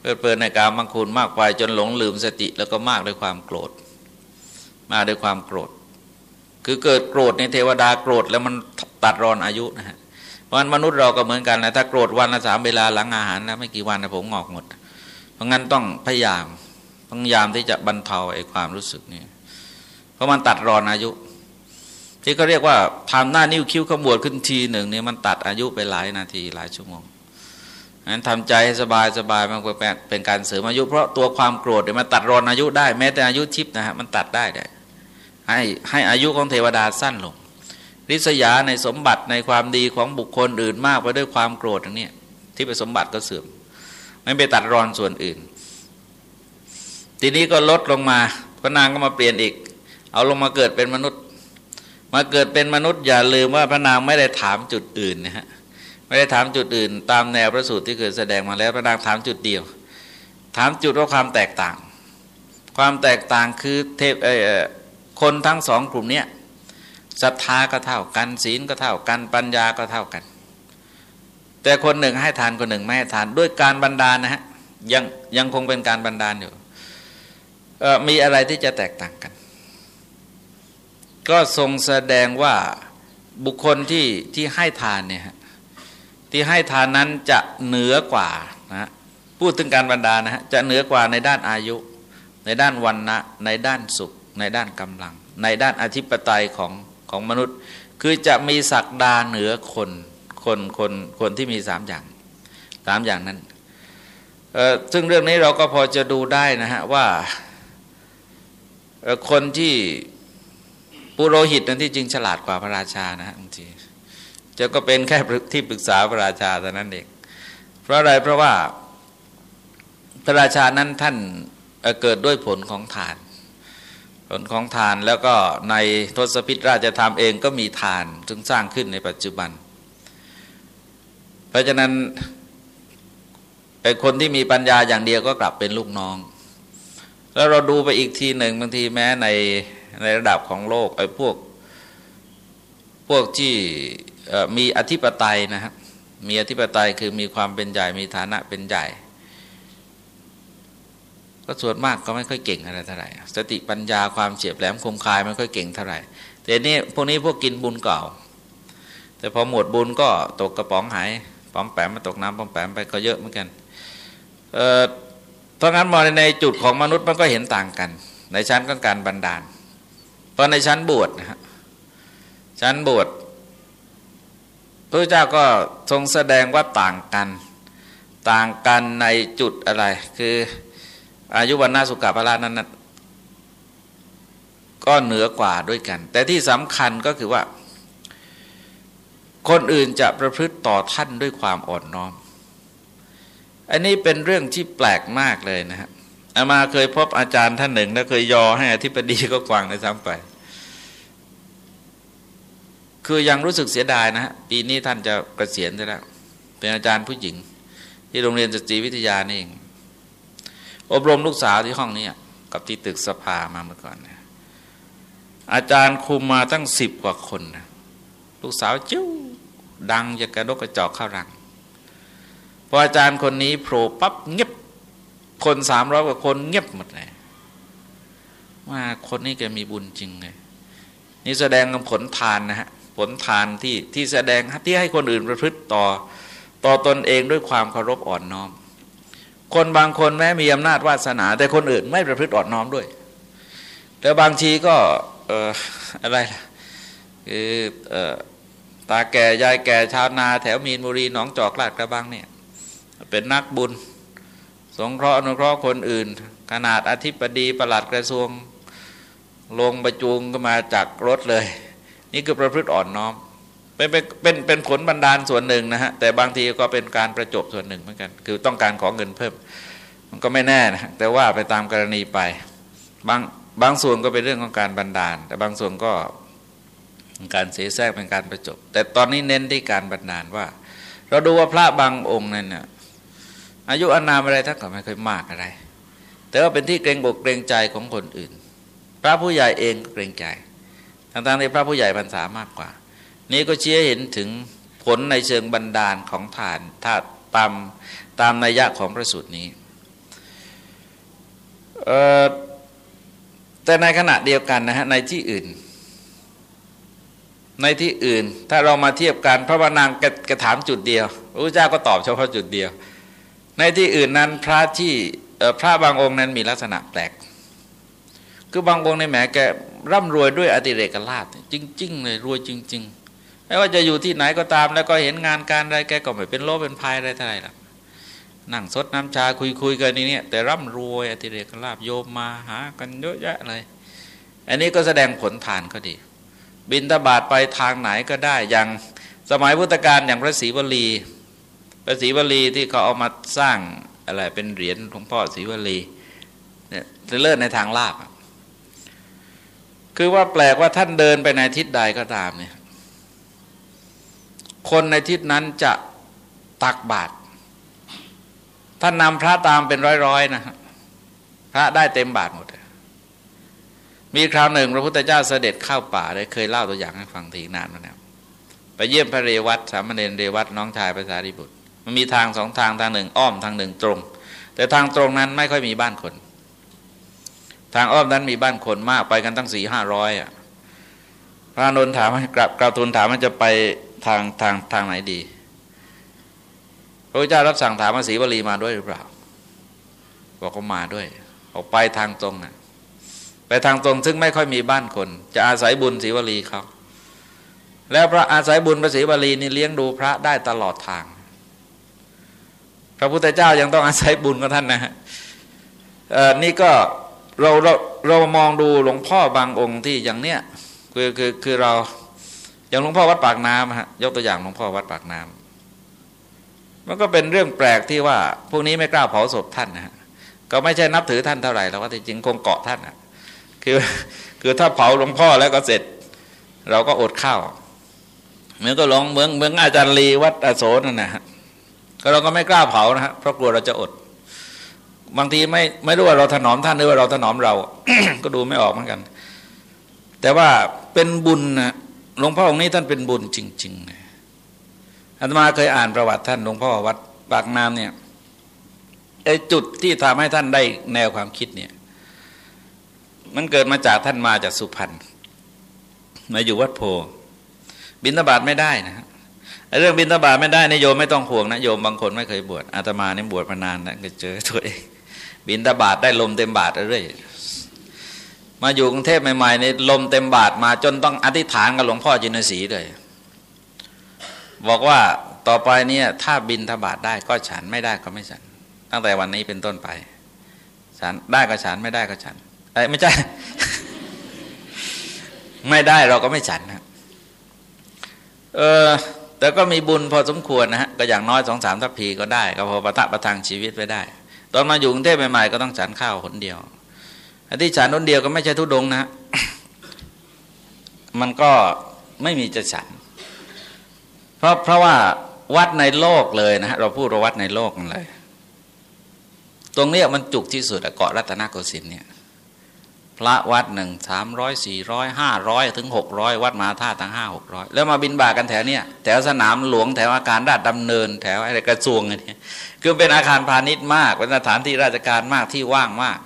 เพลิดเพลินในการมังคุณมากไป จนหลงลืมสติแล้วก็มากด้วยความโกรธ มาด้วยความโกรธ คือเกิดโกรธในเทวดาโกรธแล้วมันตัดรอนอายุนะฮะเพราะมนุษย์เราก็เหมือนกันนะถ้าโกรธวันละสามเวลาหลังอาหารนะไม่กี่วันนะผมงอกหมด เพราะงั้นต้องพยายามพยายามที่จะบรรเทาไอ้ความรู้สึกนี้เพราะมันตัดรอนอายุ ที่เขาเรียกว่าทำหน้านิ้วคิ้วขมวดขึ้นทีหนึ่งเนี่ยมันตัดอายุไปหลายนาทีหลายชั่วโมงนั้นทำใจให้สบายสบายมันเป็นการเสริมอายุ เพราะตัวความโกรธเนี่ยมันตัดรอนอายุได้แม้แต่อายุทิพนะฮะมันตัดได้ได้ให้ให้อายุของเทวดาสั้นลง ริษยาในสมบัติในความดีของบุคคลอื่นมากไปด้วยความโกรธอย่างนี้ที่เป็นสมบัติก็เสื่อมไม่ไปตัดรอนส่วนอื่น ทีนี้ก็ลดลงมาพระนางก็มาเปลี่ยนอีก เอาลงมาเกิดเป็นมนุษย์ มาเกิดเป็นมนุษย์อย่าลืมว่าพระนางไม่ได้ถามจุดอื่นนะฮะไม่ได้ถามจุดอื่น ตามแนวพระสูตรที่เคยแสดงมาแล้วพระนางถามจุดเดียว ถามจุดว่าความแตกต่าง ความแตกต่างคือเทพคนทั้งสองกลุ่มนี้ศรัทธาก็เท่ากันศีลก็เท่ากันปัญญาก็เท่ากัน แต่คนหนึ่งให้ทานคนหนึ่งไม่ให้ทานด้วยการบันดาลนะฮะยังยังคงเป็นการบันดาลอยู่มีอะไรที่จะแตกต่างกัน ก็ทรงแสดงว่าบุคคลที่ที่ให้ทานเนี่ยที่ให้ทานนั้นจะเหนือกว่านะพูดถึงการบรรดานะฮะจะเหนือกว่าในด้านอายุ ในด้านวันนะในด้านสุข ในด้านกำลัง ในด้านอธิปไตยของของมนุษย์ คือจะมีศักดาเหนือคนคนคนคนที่มีสามอย่างสามอย่างนั้นซึ่งเรื่องนี้เราก็พอจะดูได้นะฮะว่าคนที่ ปุโรหิตนั้นที่จริงฉลาดกว่าพระราชานะบางทีจะก็เป็นแค่ที่ปรึกษาพระราชาแต่นั้นเองเพราะอะไรเพราะว่าพระราชานั้นท่านเกิดด้วยผลของทาน ผลของทานแล้วก็ในทศพิธราชธรรมเองก็มีทานจึงสร้างขึ้นในปัจจุบัน เพราะฉะนั้นไอ้คนที่มีปัญญาอย่างเดียวก็กลับเป็นลูกน้อง แล้วเราดูไปอีกทีหนึ่งบางทีแม้ใน ในระดับของโลกไอ้พวกพวกที่มีอธิปไตยนะครับมีอธิปไตยคือมีความเป็นใหญ่มีฐานะเป็นใหญ่ ก็ส่วนมากก็ไม่ค่อยเก่งอะไรเท่าไหร่สติปัญญาความเฉียบแหลมคมคายไม่ค่อยเก่งเท่าไหร่แต่นี่พวกนี้พวกกินบุญเก่า แต่พอหมดบุญก็ตกกระป๋องหายป๋อมแปมมาตกน้ำป๋อมแปมไปก็เยอะเหมือนกันเอ่อเพราะงั้นมองในจุดของมนุษย์มันก็เห็นต่างกัน ในชั้นของการบันดาล เพราะในชั้นบวชนะฮะชั้นบวชพระเจ้าก็ทรงแสดงว่าต่างกัน ต่างกันในจุดอะไร คืออายุวันนาสุขภาระนั้นนะก็เหนือกว่าด้วยกัน แต่ที่สำคัญก็คือว่า คนอื่นจะประพฤติต่อท่านด้วยความอ่อนน้อม อันนี้เป็นเรื่องที่แปลกมากเลยนะฮะ อามาเคยพบอาจารย์ท่านหนึ่ง แล้วเคยยอให้อธิปดีก็กวางในซ้ำไป คือยังรู้สึกเสียดายนะฮะปีนี้ท่านจะกะเกษียณแล้ว เป็นอาจารย์ผู้หญิง ที่โรงเรียนสตรีวิทยานี่เอง อบรมลูกสาวที่ห้องนี้กับที่ตึกสภามาเมื่อก่อนนะอาจารย์คุมมาตั้งสิบกว่าคนนะลูกสาวจิ้วดังจะกระดกกระจอกเข้ารังพออาจารย์คนนี้โผล่ปั๊บเงียบ คนสามร้อยกว่าคนเงียบหมดเลยว่าคนนี้แกมีบุญจริงเลยนี่แสดงผลทานนะฮะผลทานที่ที่แสดงที่ให้คนอื่นประพฤติต่อ ต่อตนเองด้วยความเคารพอ่อนน้อม คนบางคนแม้มีอำนาจวาสนา แต่คนอื่นไม่ประพฤติอ่อนน้อมด้วย แต่บางทีก็อออะไรล่ะคือเออตาแก่ยายแก่ชาวนา แถวมีนบุรีหนองจอกลาดกระบังเนี่ยเป็นนักบุญ สงเคราะห์อนุเคราะห์คนอื่น ขนาดอธิบดีประหลัดกระทรวงลงประจุงก็มาจากรถเลย นี่คือประพฤติอ่อนน้อม เป็นเป็นเป็นผลบันดาลส่วนหนึ่งนะฮะแต่บางทีก็เป็นการประจบส่วนหนึ่งเหมือนกัน คือต้องการของเงินเพิ่ม มันก็ไม่แน่นะแต่ว่าไปตามกรณีไปบางบางส่วนก็เป็นเรื่องของการบันดาล แต่บางส่วนก็การเสียแทรกเป็นการประจบ แต่ตอนนี้เน้นที่การบันดาลว่า เราดูว่าพระบางองค์นั่นเนี่ย อายุอนามอะไรท่านก็ไม่เคยมากอะไร แต่ว่าเป็นที่เกรงอกเกรงใจของคนอื่น พระผู้ใหญ่เองก็เกรงใจทั้งๆที่พระผู้ใหญ่พรรษามากกว่า นี้ก็เชี้เห็นถึงผลในเชิงบันดาลของฐานถ้าตามตามนัยยะของพระสูตรนี้แต่ในขณะเดียวกันนะฮะในที่อื่น ในที่อื่น ถ้าเรามาเทียบกันพระวานางกระถามจุดเดียวพระเจ้าก็ตอบเฉพาะจุดเดียว ในที่อื่นนั้นพระที่พระบางองค์นั้นมีลักษณะแปลก คือบางองค์ในแหมแกร่ำรวยด้วยอติเรกลาภจริง ๆ เลยรวยจริง ๆ ไม่ว่าจะอยู่ที่ไหนก็ตาม แล้วก็เห็นงานการอะไรแกก็ไม่เป็นโลเป็นภัยอะไรเท่าไหร่หรอกนั่งสดน้ำชาคุยคุยกันนี่เนี่ยแต่ร่ำรวยอติเรกลาภโยมมาหากันเยอะแยะเลย อันนี้ก็แสดงผลทานก็ดี บินตบาทไปทางไหนก็ได้อย่างสมัยพุทธกาลอย่างพระศรีวลี พระศรีวลีที่เขาเอามาสร้างอะไรเป็นเหรียญหลวงพ่อศรีวลีเนี่ยเลิศในทางลาบคือว่าแปลกว่าท่านเดินไปในทิศใดก็ตามเนี่ย คนในทิศนั้นจะตักบาตรท่านนำพระตามเป็นร้อยๆนะพระได้เต็มบาทหมด มีคราวหนึ่ง พระพุทธเจ้าเสด็จเข้าป่าได้เคยเล่าตัวอย่างให้ฟังทีนานแล้วไปเยี่ยมพระเรวัตสามเณรเรวัตน้องชายภาษาดิบุตร มันมีทางสองทางทางหนึ่ง อ้อมทางหนึ่งตรง แต่ทางตรงนั้นไม่ค่อยมีบ้านคน ทางอ้อมนั้นมีบ้านคนมากไปกันตั้งสี่ห้าร้อยอะพระนนท์ถามกราบกราบทูลถามมันจะไปทางทางทางไหนดีพระเจ้ารับสั่งถามมาศรีวลีมาด้วยหรือเปล่า บอกก็มาด้วย ออกไปทางตรงนะไปทางตรงซึ่งไม่ค่อยมีบ้านคน จะอาศัยบุญศรีวลีเขาแล้วพระอาศัยบุญพระศรีวลีนี่เลี้ยงดูพระได้ตลอดทาง พระพุทธเจ้ายังต้องอาศัยบุญของท่านนะฮะนี่ก็เราเราเรามองดูหลวงพ่อบางองค์ที่อย่างเนี้ยคือคือคือเราอย่างหลวงพ่อวัดปากน้ำฮะยกตัวอย่างหลวงพ่อวัดปากน้ำมันก็เป็นเรื่องแปลกที่ว่า พวกนี้ไม่กล้าเผาศพท่านนะฮะก็ไม่ใช่นับถือท่านเท่าไหร่แล้วว่าจริงคงเกาะท่านนะคือคือถ้าเผาหลวงพ่อแล้วก็เสร็จ เราก็อดข้าวเหมือนก็หลวงเมืองเมืองอาจารย์ลีวัดอโศนั่นนะฮะ ก็เราก็ไม่กล้าเผานะฮะเพราะกลัวเราจะอด บางทีไม่ไม่รู้ว่าเราถนอมท่านหรือว่าเราถนอมเรา ก็ดูไม่ออกเหมือนกัน แต่ว่าเป็นบุญนะหลวงพ่อองค์นี้ท่านเป็นบุญจริงๆนะอาตมาเคยอ่านประวัติท่านหลวงพ่อวัดปากน้ำเนี่ยไอ้จุดที่ทำให้ท่านได้แนวความคิดเนี่ย มันเกิดมาจากท่านมาจากสุพรรณมาอยู่วัดโพบินตบาทไม่ได้นะฮะ เรื่องบินตบาไม่ได้นโยมไม่ต้องห่วงนะโยมบางคนไม่เคยบวชอาตมาเนี่ยบวชมานานแล้วก็เจอตัวเองบินตบาทได้ลมเต็มบาทเรื่อยมาอยู่กรุงเทพใหม่ๆในลมเต็มบาทมาจนต้องอธิษฐานกับหลวงพ่อจินสีเลยบอกว่าต่อไปเนี่ยถ้าบินทบาทได้ก็ฉันไม่ได้ก็ไม่ฉัน ตั้งแต่วันนี้เป็นต้นไป ฉันได้ก็ฉันไม่ได้ก็ฉันไอ้ไม่ใช่ ไม่ได้เราก็ไม่ฉันนะเออ แต่ก็มีบุญพอสมควรนะฮะก็อย่างน้อยสองสามทัพพีก็ได้ ก็พอประทับประทังชีวิตไว้ได้ ตอนมาอยู่กรุงเทพใหม่ๆก็ต้องฉันข้าวคนเดียวอที่ฉันคนเดียวก็ไม่ใช่ทุดงนะมันก็ไม่มีจะฉัน เพราะเพราะว่าวัดในโลกเลยนะฮะเราพูดว่าวัดในโลกเลย ตรงนี้มันจุกที่สุดเกาะรัตนโกสินทร์เนี่ย พระวัดหนึ่งสามร้อยสี่ร้อยห้าร้อยถึงหกร้อยวัดมาท่าทั้งห้าหกร้อยแล้วมาบินบากันแถวเนี้ยแถวสนามหลวงแถวอาคารราชดำเนิน แถวอะไรกระทรวงอะไรเนี่ยคือเป็นอาคารพาณิชย์มากเป็นสถานที่ราชการมากที่ว่างมาก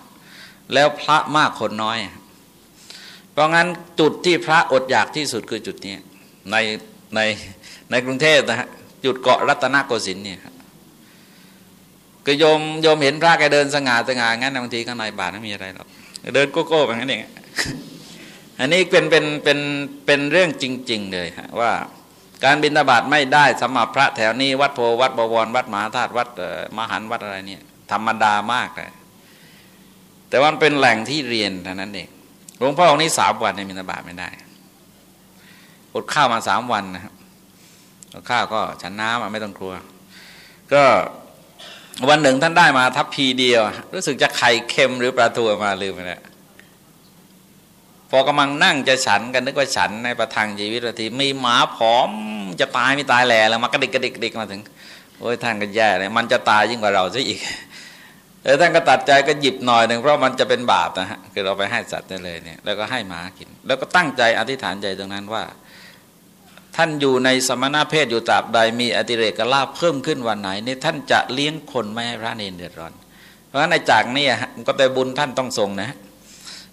แล้วพระมากคนน้อย เพราะงั้นจุดที่พระอดอยากที่สุดคือจุดนี้ในในในกรุงเทพนะฮะจุดเกาะรัตนโกสินทร์เนี่ยก็โยมโยมเห็นพระแกเดินสง่าสง่างั้นบางทีข้างในบาทไม่มีอะไรหรอก เดินโก้โก้แบบนั้นเองอันนี้เป็นเป็นเป็นเป็นเรื่องจริง ๆ เลยฮะว่าการบิณฑบาตไม่ได้สำหรับพระแถวนี้ วัดโพธิ์วัดบวร วัดมหาธาตุวัดมหันวัดอะไรเนี่ยธรรมดามากเลยแต่ว่าเป็นแหล่งที่เรียนเท่านั้นเองหลวงพ่อองค์นี้สามวันในบินตบาตไม่ได้อดข้าวมาสามวันนะครับข้าวก็ฉันน้ำไม่ต้องกลัว ก็ วันหนึ่งท่านได้มาทัพพีเดียว รู้สึกจะไข่เค็มหรือปลาทูมาลืมไปแล้วพอกำลังนั่งจะฉันกันนึกว่าฉันในประทังชีวิตทีมีหมาผอมจะตายไม่ตายแหล่แล้วมากระดิกกระดิกกระดิกมาถึงโอ้ยท่านก็แย่เลยมันจะตายยิ่งกว่าเราซะอีกเออท่านก็ตัดใจก็หยิบหน่อยหนึ่งเพราะมันจะเป็นบาปนะฮะคือเราไปให้สัตว์ได้เลยเนี่ยแล้วก็ให้หมากิน แล้วก็ตั้งใจอธิษฐานใจตรงนั้นว่า ท่านอยู่ในสมณเพศอยู่ตราบใดมีอติเรกลาภเพิ่มขึ้นวันไหนนี่ท่านจะเลี้ยงคนไม่ให้พระเนรเดือดร้อน เพราะฉะนั้นในจากนี้ก็แต่บุญท่านต้องทรงนะ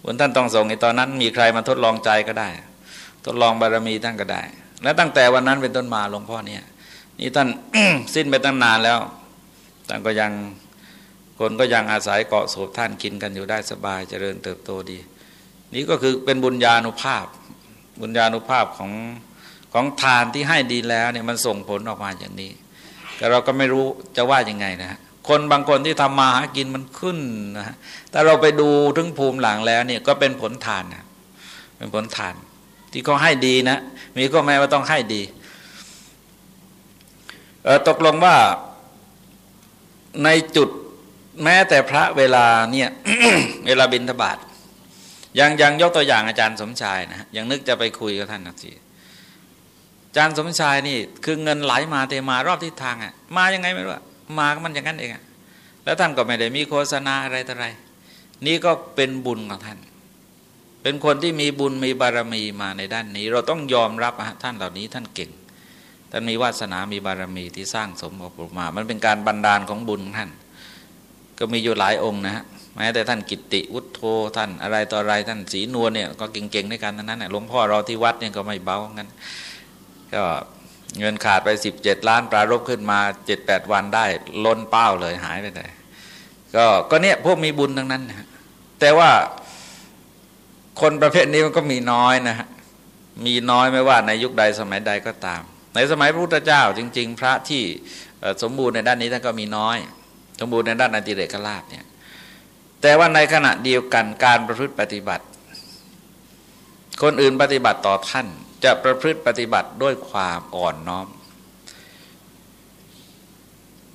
บุญท่านต้องทรงในตอนนั้น มีใครมาทดลองใจก็ได้ ทดลองบารมีท่านก็ได้ และตั้งแต่วันนั้นเป็นต้นมาหลวงพ่อเนี่ยนี่ท่านสิ้นไปตั้งนานแล้วท่านก็ยังคนก็ยังอาศัยเกาะโสบท่านกินกันอยู่ได้สบายเจริญเติบโตดี นี่ก็คือเป็นบุญญาณุภาพ บุญญาณุภาพของ ของทานที่ให้ดีแล้วเนี่ยมันส่งผลออกมาอย่างนี้ แต่เราก็ไม่รู้จะว่ายังไงนะฮะคนบางคนที่ทำมาหากินมันขึ้นนะฮะแต่เราไปดูถึงภูมิหลังแล้วเนี่ยก็เป็นผลทานนะเป็นผลทาน ที่เขาให้ดีนะ มีก็แม้ว่าต้องให้ดีเออตกลงว่าในจุดแม้แต่พระเวลาเนี่ยเวลาบินทบาทยังยังยกตัวอย่างอาจารย์สมชายนะยังนึกจะไปคุยกับท่านนักสี จารย์สมชายนี่ คือเงินไหลมาเทมารอบทิศทางอะ มายังไงไม่รู้มามันอย่างนั้นเองอะแล้วท่านก็ไม่ได้มีโฆษณาอะไรต่ออะไร นี่ก็เป็นบุญของท่าน เป็นคนที่มีบุญมีบารมีมาในด้านนี้ เราต้องยอมรับท่านเหล่านี้ท่านเก่งท่านมีวาสนามีบารมีที่สร้างสมอบรมมา มันเป็นการบันดาลของบุญท่าน ก็มีอยู่หลายองค์นะฮะแม้แต่ท่านกิติวุฒโธท่านอะไรต่ออะไรท่านศรีนวลเนี่ยก็เก่งๆในการนั้นหลวงพ่อเราที่วัดเนี่ยก็ไม่เบางั้นก็ ก็เงินขาดไปสิบเจ็ดล้านปรารบขึ้นมาเจ็ดแปดวันได้ล้นเป้าเลยหายไปเลยก็ก็เนี่ยพวกมีบุญทั้งนั้นนะแต่ว่าคนประเภทนี้มันก็มีน้อยนะฮะมีน้อยไม่ว่าในยุคใดสมัยใดก็ตาม ในสมัยพระพุทธเจ้าจริง ๆ พระที่สมบูรณ์ในด้านนี้ท่านก็มีน้อย สมบูรณ์ในด้านอติเรกลาภเนี่ยแต่ว่าในขณะเดียวกันการประพฤติปฏิบัติ คนอื่นปฏิบัติต่อท่าน จะประพฤติปฏิบัติด้วยความอ่อนน้อม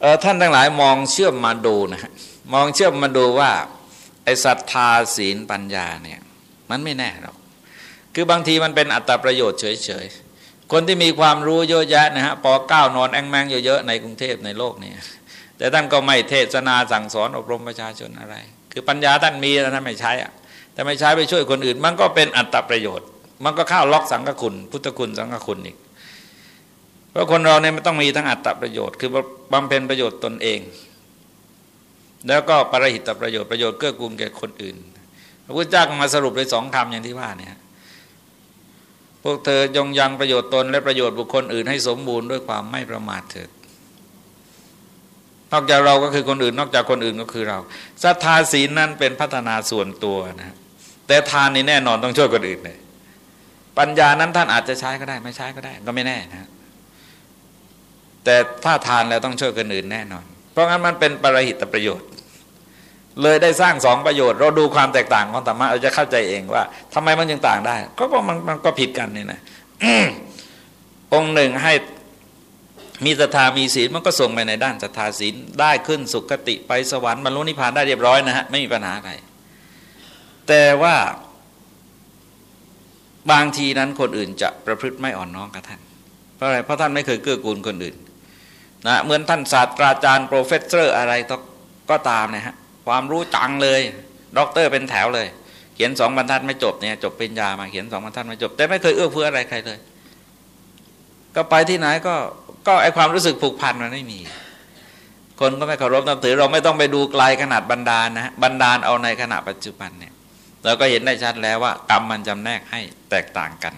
ออท่านทั้งหลายมองเชื่อมมาดูนะฮะมองเชื่อมมาดูว่าไอ้ศรัทธาศีลปัญญาเนี่ยมันไม่แน่หรอกคือบางทีมันเป็นอัตประโยชน์เฉยๆ คนที่มีความรู้เยอะแยะนะฮะปอเก้านอนแองแมงเยอะๆในกรุงเทพในโลกนี้แต่ท่านก็ไม่เทศนาสั่งสอนอบรมประชาชนอะไร คือปัญญาท่านมีแต่ท่านไม่ใช้อะแต่ไม่ใช้ไปช่วยคนอื่น มันก็เป็นอัตประโยชน์ มันก็เข้าล็อกสังฆคุณ พุทธคุณสังฆคุณอีก เพราะคนเราเนี่ยมันต้องมีทั้งอัตตประโยชน์ คือบำเพ็ญประโยชน์ตนเอง แล้วก็ปรหิตประโยชน์ประโยชน์เกื้อกูลแก่คนอื่น พระพุทธเจ้ามาสรุปเลยสองคำอย่างที่ว่าเนี่ยพวกเธอยงยังประโยชน์ตนและประโยชน์บุคคลอื่นให้สมบูรณ์ด้วยความไม่ประมาทเถิด นอกจากเราก็คือคนอื่น นอกจากคนอื่นก็คือเราศรัทธาศีลนั้นเป็นพัฒนาส่วนตัวนะแต่ทานนี่แน่นอนต้องช่วยคนอื่นเลย ปัญญานั้นท่านอาจจะใช้ก็ได้ ไม่ใช้ก็ได้ ก็ไม่แน่นะแต่ถ้าทานแล้วต้องช่วยคนอื่นแน่นอน เพราะงั้นมันเป็นปรหิตประโยชน์ เลยได้สร้างสองประโยชน์ เราดูความแตกต่างของธรรมะเราจะเข้าใจเองว่าทำไมมันยังต่างได้ ก็เพราะมันมันก็ผิดกันนี่นะองค์หนึ่งให้มีศรัทธามีศีลมันก็ส่งไปในด้านศรัทธาศีลได้ขึ้นสุคติไปสวรรค์บรรลุนิพพานได้เรียบร้อยนะฮะไม่มีปัญหาอะไรแต่ว่า บางทีนั้นคนอื่นจะประพฤติไม่อ่อนน้อมกับท่าน เพราะอะไรเพราะท่านไม่เคยเกื้อกูลคนอื่นนะเหมือนท่านศาสตราจารย์ professor อะไรก็ตามนะฮะความรู้จังเลยด็อกเตอร์เป็นแถวเลย เขียนสองบรรทัดไม่จบเนี่ยจบเป็นยามาเขียนสองบรรทัดไม่จบ แต่ไม่เคยเอื้อเฟื้ออะไรใครเลย ก็ไปที่ไหนก็ก็ไอความรู้สึกผูกพันมันไม่มี คนก็ไม่เคารพนับถือเราไม่ต้องไปดูไกลขนาดบรรดาลนะบรรดาลเอาในขณะปัจจุบันเนี่ย เราก็เห็นได้ชัดแล้วว่ากรรมมันจำแนกให้แตกต่างกัน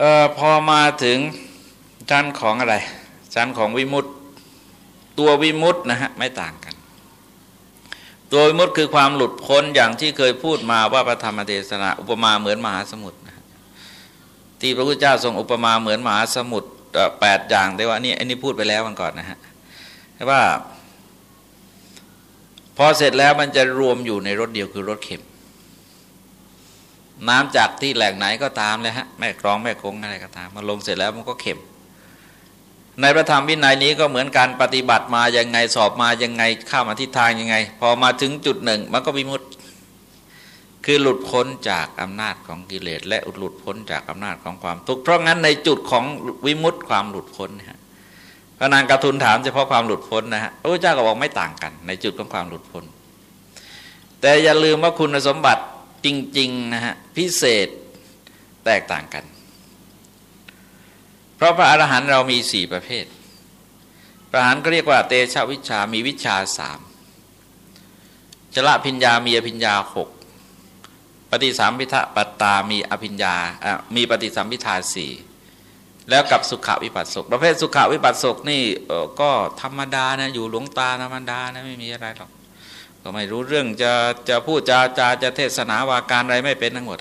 ออพอมาถึงชั้นของอะไร ชั้นของวิมุตต์ตัววิมุตต์นะฮะไม่ต่างกัน ตัววิมุตต์คือความหลุดพ้นอย่างที่เคยพูดมาว่าพระธรรมเทศนาอุปมาเหมือนมหาสมุทรนะที่พระพุทธเจ้าทรงอุปมาเหมือนมหาสมุทรแปดอย่างแต่ว่านี่อันนี้พูดไปแล้วมันก่อนนะฮะว่า พอเสร็จแล้วมันจะรวมอยู่ในรถเดียวคือรถเข็ม น้ำจากที่แหล่งไหนก็ตามเลยฮะแม่กรองแม่คงอะไรก็ตามมาลงเสร็จแล้วมันก็เข็ม ในพระธรรมวินัยนี้ก็เหมือนการปฏิบัติมายังไงสอบมายังไงข้ามาทิศทางยังไง พอมาถึงจุดหนึ่งมันก็วิมุตคือหลุดพ้นจากอำนาจของกิเลสและหลุดพ้นจากอำนาจของความทุกข์เพราะงั้นในจุดของวิมุตติความหลุดพ้นฮะ พระนางกระทุนถามเฉพาะความหลุดพ้นนะฮะพระพุทธเจ้าก็บอกไม่ต่างกัน ในจุดของความหลุดพ้น แต่อย่าลืมว่าคุณสมบัติจริงๆนะฮะพิเศษแตกต่างกัน เพราะพระอรหันต์เรามีสี่ประเภท พระอรหันต์ก็เรียกว่าเตชะวิชามีวิชาสามจละพิญญามีอภิญญาหกปฏิสัมพิทะปัตตามีอภิญญาอ่มีปฏิสัมพิทาสี่ แล้วกับสุขวิปัสสกประเภทสุขวิปัสสกนี่ก็ธรรมดานะอยู่หลวงตาธรรมดานะไม่มีอะไรหรอกก็ไม่รู้เรื่องจะจะพูดจะจะจะเทศนาวาการอะไรไม่เป็นทั้งหมด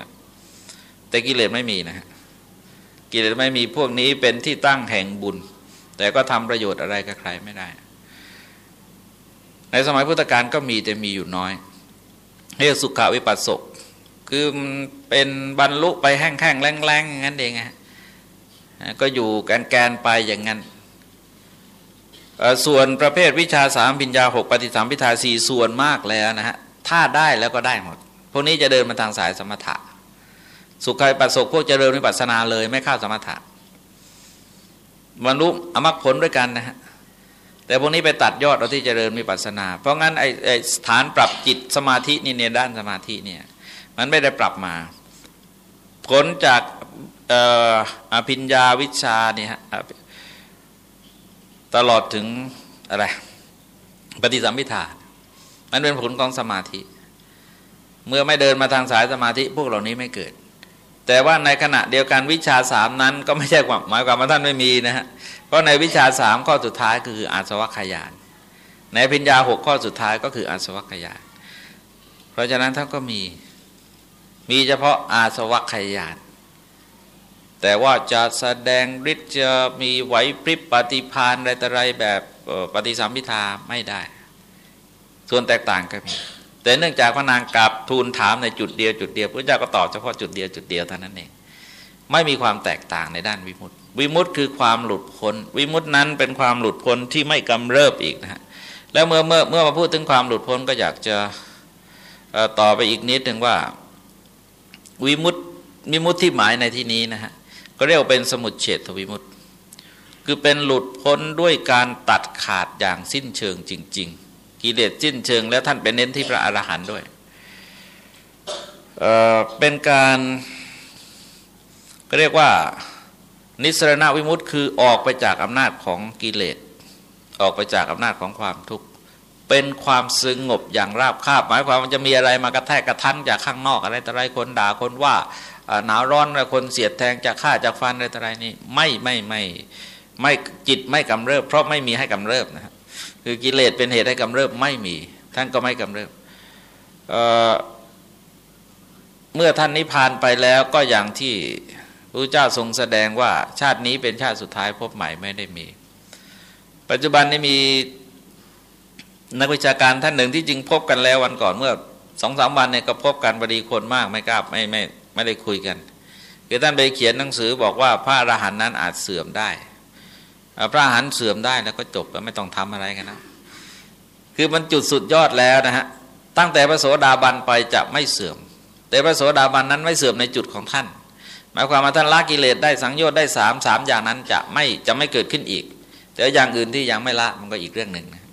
แต่กิเลสไม่มีนะฮะกิเลสไม่มีพวกนี้เป็นที่ตั้งแห่งบุญ แต่ก็ทำประโยชน์อะไรกับใครไม่ได้ ในสมัยพุทธกาลก็มีแต่มีอยู่น้อยเรียกสุขวิปัสสกคือเป็นบรรลุไปแห้งๆแรงๆอย่างนั้นเองฮะ ก็อยู่แกนแกนไปอย่างนั้น ส่วนประเภทวิชาสามปิญญาหกปฏิสัมพิทาสี่ส่วนมากแล้วนะฮะถ้าได้แล้วก็ได้หมด พวกนี้จะเดินมาทางสายสมถะ สุขัยปัสสกพวกจเจริญวิปัสนาเลยไม่เข้าสมถะบรรลุอมรรคผลด้วยกันนะฮะแต่พวกนี้ไปตัดยอดเราที่เจริญวิปัสนา เพราะงั้นไอ้ไอฐานปรับจิตสมาธินี่เนี่ยด้านสมาธิเนี่ยมันไม่ได้ปรับมา ผลจาก อภิญญาวิชาเนี่ยตลอดถึงอะไรปฏิสัมพิธามันเป็นผลของสมาธิ เมื่อไม่เดินมาทางสายสมาธิพวกเหล่านี้ไม่เกิด แต่ว่าในขณะเดียวกันวิชาสามนั้น ก็ไม่ใช่หมายความว่าท่านไม่มีนะฮะเพราะในวิชาสามข้อสุดท้ายคืออาสวัคยาน ในพิญญาหกข้อสุดท้ายก็คืออาสวัคยาน เพราะฉะนั้นท่านก็มีมีเฉพาะอาสวัคยาน แต่ว่าจะแสดงฤทธิ์จะมีไหวพริบปฏิพานอะไรต่ออะไรแบบปฏิสัมพิทาไม่ได้ ส่วนแตกต่างก็มีแต่เนื่องจากพระนางกลับทูลถามในจุดเดียวจุดเดียวพระเจ้าก็ตอบเฉพาะจุดเดียวจุดเดียวเท่านั้นเองไม่มีความแตกต่างในด้านวิมุตติ วิมุตติคือความหลุดพ้น วิมุตตินั้นเป็นความหลุดพ้นที่ไม่กำเริบอีกนะฮะแล้วเมื่อเมื่อเมื่อมาพูดถึงความหลุดพ้นก็อยากจะต่อไปอีกนิดหนึ่งว่าวิมุตติวิมุตติที่หมายในที่นี้นะฮะ ก็เรียกเป็นสมุดเฉทวิมุตติคือเป็นหลุดพ้นด้วยการตัดขาดอย่างสิ้นเชิงจริง ๆ กิเลสสิ้นเชิง แล้วท่านเป็นเน้นที่พระอรหันต์ด้วยเเป็นการก็เรียกว่านิสรณวิมุตต์คือออกไปจากอำนาจของกิเลสออกไปจากอำนาจของความทุกข์เป็นความสงบอย่างราบคาบ หมายความมันจะมีอะไรมากระแทกกระทันจากข้างนอกอะไรแต่ไรคนด่าคนว่า หนาวร้อนคนเสียดแทงจากฆ่าจากฟันอะไรต่ไรนี่ไม่ไม่ไม่ไม่จิตไม่กำเริบ เพราะไม่มีให้กำเริบนะครับคือกิเลสเป็นเหตุให้กำเริบไม่มี ท่านก็ไม่กำเริบเเมื่อท่านนิพพานไปแล้วก็อย่างที่พระเจ้าทรงแสดงว่าชาตินี้เป็นชาติสุดท้ายพบใหม่ไม่ได้มี ปัจจุบันนี้มีนักวิชาการท่านหนึ่งที่จริงพบกันแล้ววันก่อนเมื่อสองสามวันเนี่ยก็พบกันบดีคนมากไม่กล้าไม่ไม่ ไม่ได้คุยกันคือท่านไปเขียนหนังสือบอกว่าพระอรหันต์นั้นอาจเสื่อมได้ พระอรหันต์เสื่อมได้แล้วก็จบแล้วไม่ต้องทำอะไรกันนะคือมันจุดสุดยอดแล้วนะฮะตั้งแต่พระโสดาบันไปจะไม่เสื่อม แต่พระโสดาบันนั้นไม่เสื่อมในจุดของท่าน หมายความว่าท่านละกิเลสได้สังโยชน์ได้สามสามอย่างนั้นจะไม่จะไม่เกิดขึ้นอีก แต่อย่างอื่นที่ยังไม่ละมันก็อีกเรื่องหนึ่งนะ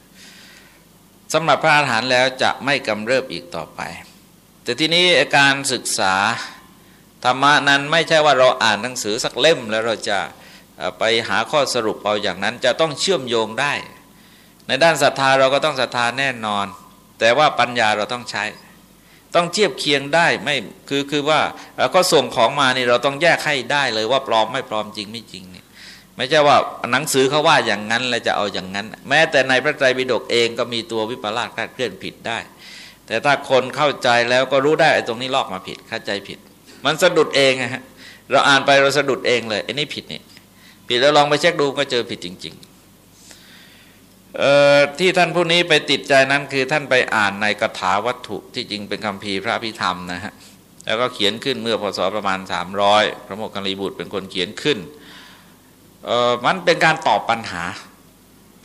สำหรับพระอรหันต์แล้วจะไม่กำเริบอีกต่อไป แต่ทีนี้การศึกษา ธรรมะนั้นไม่ใช่ว่าเราอ่านหนังสือสักเล่มแล้วเราจะไปหาข้อสรุปเอาอย่างนั้นจะต้องเชื่อมโยงได้ ในด้านศรัทธาเราก็ต้องศรัทธาแน่นอน แต่ว่าปัญญาเราต้องใช้ ต้องเทียบเคียงได้ไม่คือคือว่าก็ส่งของมานี่เราต้องแยกให้ได้เลยว่าปลอมไม่ปลอมจริงไม่จริงเนี่ยไม่ใช่ว่าหนังสือเขาว่าอย่างนั้นแล้วจะเอาอย่างนั้น แม้แต่ในพระไตรปิฎกเองก็มีตัววิปลาสคลาดเคลื่อนผิดได้ แต่ถ้าคนเข้าใจแล้วก็รู้ได้ไอ้ตรงนี้ลอกมาผิดเข้าใจผิด มันสะดุดเองฮะเราอ่านไปเราสะดุดเองเลยไอ้นี่ผิดนี่ผิดแล้วลองไปเช็คดูก็เจอผิดจริงๆที่ท่านผู้นี้ไปติดใจนั้นคือท่านไปอ่านในกถาวัตถุที่จริงเป็นคำพีพระพิธรรมนะฮะแล้วก็เขียนขึ้นเมื่อพศประมาณ 300 พระโมคคัลลีบุตรเป็นคนเขียนขึ้นมันเป็นการตอบปัญหา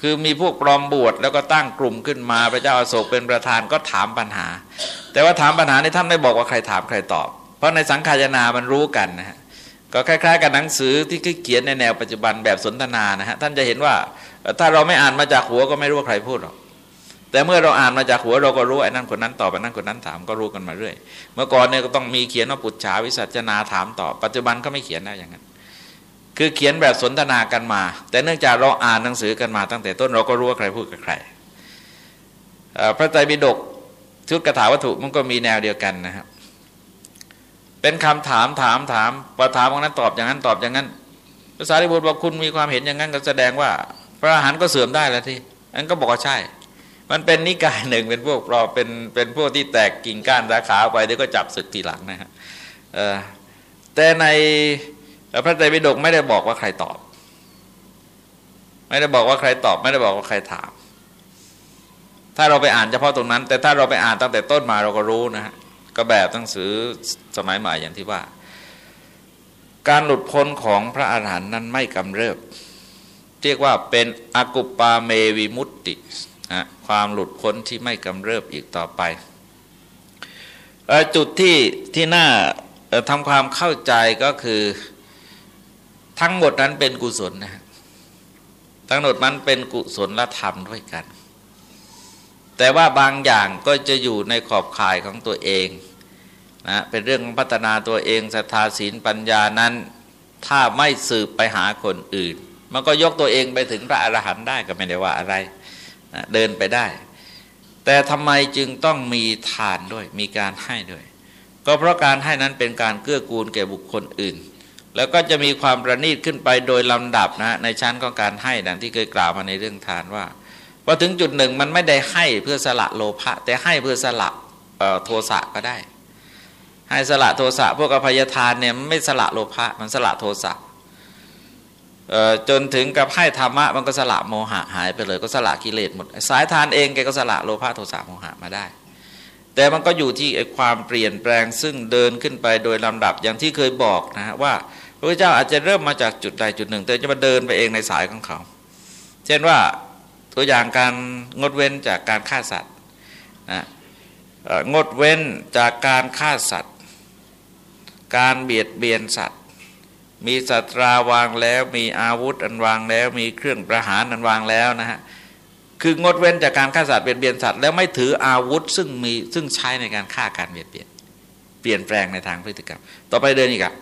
คือมีพวกปลอมบวชแล้วก็ตั้งกลุ่มขึ้นมาพระเจ้าอาโศกเป็นประธานก็ถามปัญหา แต่ว่าถามปัญหาในท่านไม่บอกว่าใครถามใครตอบ เพราะในสังขายนามันรู้กันนะฮะก็คล้าย ๆ กับหนังสือที่เขียนในแนวปัจจุบันแบบสนทนานะฮะท่านจะเห็นว่าถ้าเราไม่อ่านมาจากหัวก็ไม่รู้ว่าใครพูดหรอกแต่เมื่อเราอ่านมาจากหัวเราก็รู้ไอ้นั่นคนนั้นตอบไอ้นั่นคนนั้นถามก็รู้กันมาเรื่อย เมื่อก่อนเนี่ยก็ต้องมีเขียนว่าปุจฉาวิสัชนาถามตอบปัจจุบันก็ไม่เขียนนะอย่างนั้น คือเขียนแบบสนทนากันมา แต่เนื่องจากเราอ่านหนังสือกันมาตั้งแต่ต้นเราก็รู้ว่าใครพูดกับใครพระไตรปิฎกชุดกระถาวัตถุมันก็มีแนวเดียวกันนะครับ เป็นคำถามถามถามพอถามของนั้นตอบอย่างนั้นตอบอย่างนั้นภาษาริบุตรบอกคุณมีความเห็นอย่างนั้นก็แสดงว่า พระอรหันต์ก็เสื่อมได้แล้วที่อันก็บอกว่าใช่ มันเป็นนิกายหนึ่งเป็นพวกเราเป็นเป็นพวกที่แตกกิ่งก้านสาขาไปเดี๋ยวก็จับศึกทีหลังนะฮะแต่ในพระไตรปิฎกไม่ได้บอกว่าใครตอบ ไม่ได้บอกว่าใครตอบ ไม่ได้บอกว่าใครถาม ถ้าเราไปอ่านเฉพาะตรงนั้น แต่ถ้าเราไปอ่านตั้งแต่ต้นมาเราก็รู้นะฮะ ก็แบบหนังสือสมัยใหม่อย่างที่ว่า การหลุดพ้นของพระอาหารหันต์นั้นไม่กำเริบ เรียกว่าเป็นอกุปาเมวิมุตตินะความหลุดพ้นที่ไม่กำเริบอีกต่อไปจุดที่ที่น่าทำความเข้าใจก็คือทั้งหมดนั้นเป็นกุศลนะ ทั้งหมดมันเป็นกุศลละธรรมด้วยกัน แต่ว่าบางอย่างก็จะอยู่ในขอบข่ายของตัวเอง นะเป็นเรื่องพัฒนาตัวเองศรัทธาศีลปัญญานั้น ถ้าไม่สืบไปหาคนอื่น มันก็ยกตัวเองไปถึงพระอรหันต์ได้ก็ไม่ได้ว่าอะไรนะเดินไปได้ แต่ทำไมจึงต้องมีทานด้วย มีการให้ด้วย ก็เพราะการให้นั้นเป็นการเกื้อกูลแก่บุคคลอื่น แล้วก็จะมีความประณีตขึ้นไปโดยลำดับนะในชั้นของการให้ดังที่เคยกล่าวมาในเรื่องทานว่าพอถึงจุดหนึ่งมันไม่ได้ให้เพื่อสละโลภะแต่ให้เพื่อสละโทสะก็ได้ ให้สละโทสะพวกอภัยทานเนี่ยมันไม่สละโลภะมันสละโทสะจนถึงกับให้ธรรมะมันก็สละโมหะหายไปเลยก็สละกิเลสหมด สายทานเองแกก็สละโลภะโทสะโมหะมาได้ แต่มันก็อยู่ที่ความเปลี่ยนแปลงซึ่งเดินขึ้นไปโดยลำดับอย่างที่เคยบอกนะฮะว่าพระเจ้าอาจจะเริ่มมาจากจุดใดจุดหนึ่ง แต่จะมาเดินไปเองในสายของเขา เช่นว่าตัวอย่างการงดเว้นจากการฆ่าสัตว์นะงดเว้นจากการฆ่าสัตว์ การเบียดเบียนสัตว์ มีสัตราวางแล้ว มีอาวุธอันวางแล้ว มีเครื่องประหารอันวางแล้วนะฮะคืองดเว้นจากการฆ่าสัตว์เบียดเบียนสัตว์แล้วไม่ถืออาวุธซึ่งมีซึ่งใช้ในการฆ่าการเบียดเบียน เปลี่ยนแปลงในทางพฤติกรรม ต่อไปเดินอีกอะ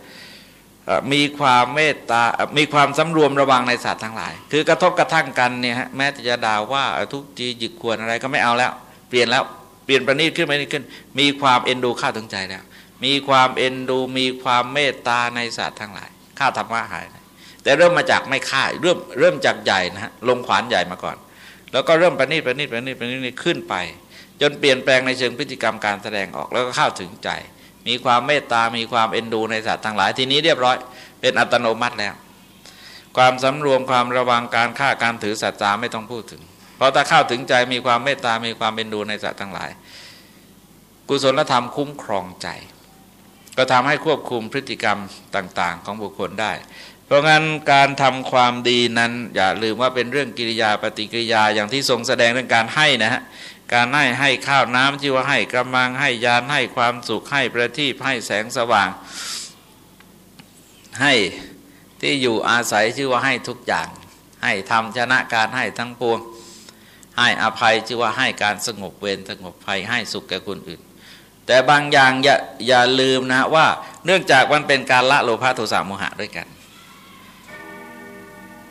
มีความเมตตา มีความสำรวมระวังในสัตว์ทั้งหลาย คือกระทบกระทั่งกันเนี่ยฮะแม้จะด่าว่าทุกจีหยิกควรอะไรก็ไม่เอาแล้ว เปลี่ยนแล้วเปลี่ยนประณีตขึ้นประณีตขึ้น มีความเอ็นดูข้าถึงใจแล้ว มีความเอ็นดูมีความเมตตาในสัตว์ทั้งหลายข้าธรรมะหายแต่เริ่มมาจากไม่ฆ่าเริ่มเริ่มจากใหญ่นะฮะลงขวานใหญ่มาก่อน แล้วก็เริ่มประณีตประณีตประณีตประณีตขึ้นไป จนเปลี่ยนแปลงในเชิงพฤติกรรมการแสดงออกแล้วก็เข้าถึงใจ มีความเมตตา มีความเอ็นดูในสัตว์ทั้งหลาย ทีนี้เรียบร้อย เป็นอัตโนมัติแล้ว ความสำรวมความระวังการฆ่าการถือสัตว์จาไม่ต้องพูดถึง เพราะถ้าเข้าถึงใจมีความเมตตา มีความเป็นดูในสัตว์ทั้งหลาย กุศลธรรมคุ้มครองใจ ก็ทำให้ควบคุมพฤติกรรมต่าง ๆ ของบุคคลได้ เพราะงั้นการทำความดีนั้น อย่าลืมว่าเป็นเรื่องกิริยาปฏิกิริยาอย่างที่ทรงแสดงเรื่องการให้นะฮะการให้ให้ข้าวน้ำที่ว่าให้กำลังให้ยานให้ความสุขให้ประทีปให้แสงสว่าง ให้ที่อยู่อาศัยชื่อว่าให้ทุกอย่าง ให้ทำชนะการให้ทั้งปวง ให้อภัยชื่อว่าให้การสงบเวรสงบภัยให้สุขแก่คนอื่น แต่บางอย่างอย่าอย่าลืมนะว่า เนื่องจากมันเป็นการละโลภะโทสะโมหะด้วยกัน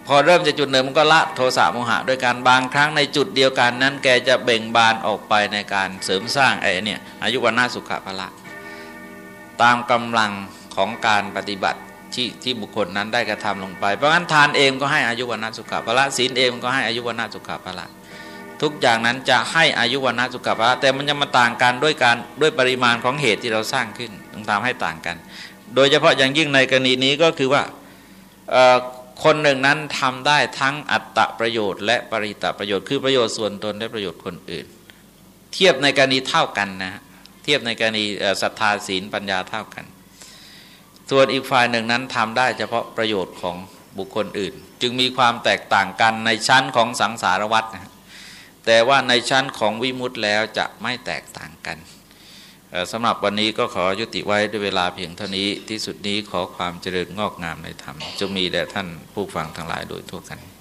พอเริ่มจากจุดหนึ่งมันก็ละโทสะโมหะด้วยกันบางครั้งในจุดเดียวกันนั้น แกจะเบ่งบานออกไปในการเสริมสร้างไอ้นี่อายุวันาสุขภละ ตามกำลังของการปฏิบัติที่ที่บุคคลนั้นได้กระทำลงไป เพราะงั้นทานเองก็ให้อายุวันะสุขภละศีลเองก็ให้อายุวันะสุขภละ ทุกอย่างนั้นจะให้อายุวันะสุขภละแต่มันจะมาต่างกันด้วยการด้วยปริมาณของเหตุที่เราสร้างขึ้นต้องทำให้ต่างกัน โดยเฉพาะอย่างยิ่งในกรณีนี้ก็คือว่าคนหนึ่งนั้นทำได้ทั้งอัตตประโยชน์ และปริตประโยชน์คือประโยชน์ส่วนตนและประโยชน์คนอื่น เทียบในกรณีเท่ากันนะเทียบในกรณีศรัทธาศีลปัญญาเท่ากัน ส่วนอีกฝ่ายหนึ่งนั้นทำได้เฉพาะประโยชน์ของบุคคลอื่น จึงมีความแตกต่างกันในชั้นของสังสารวัฏนะ แต่ว่าในชั้นของวิมุตต์แล้วจะไม่แตกต่างกันสำหรับวันนี้ก็ขอยุติไว้ด้วยเวลาเพียงเท่านี้ที่สุดนี้ขอความเจริญงอกงามในธรรมจะมีแด่ท่านผู้ฟังทั้งหลายโดยทั่วกัน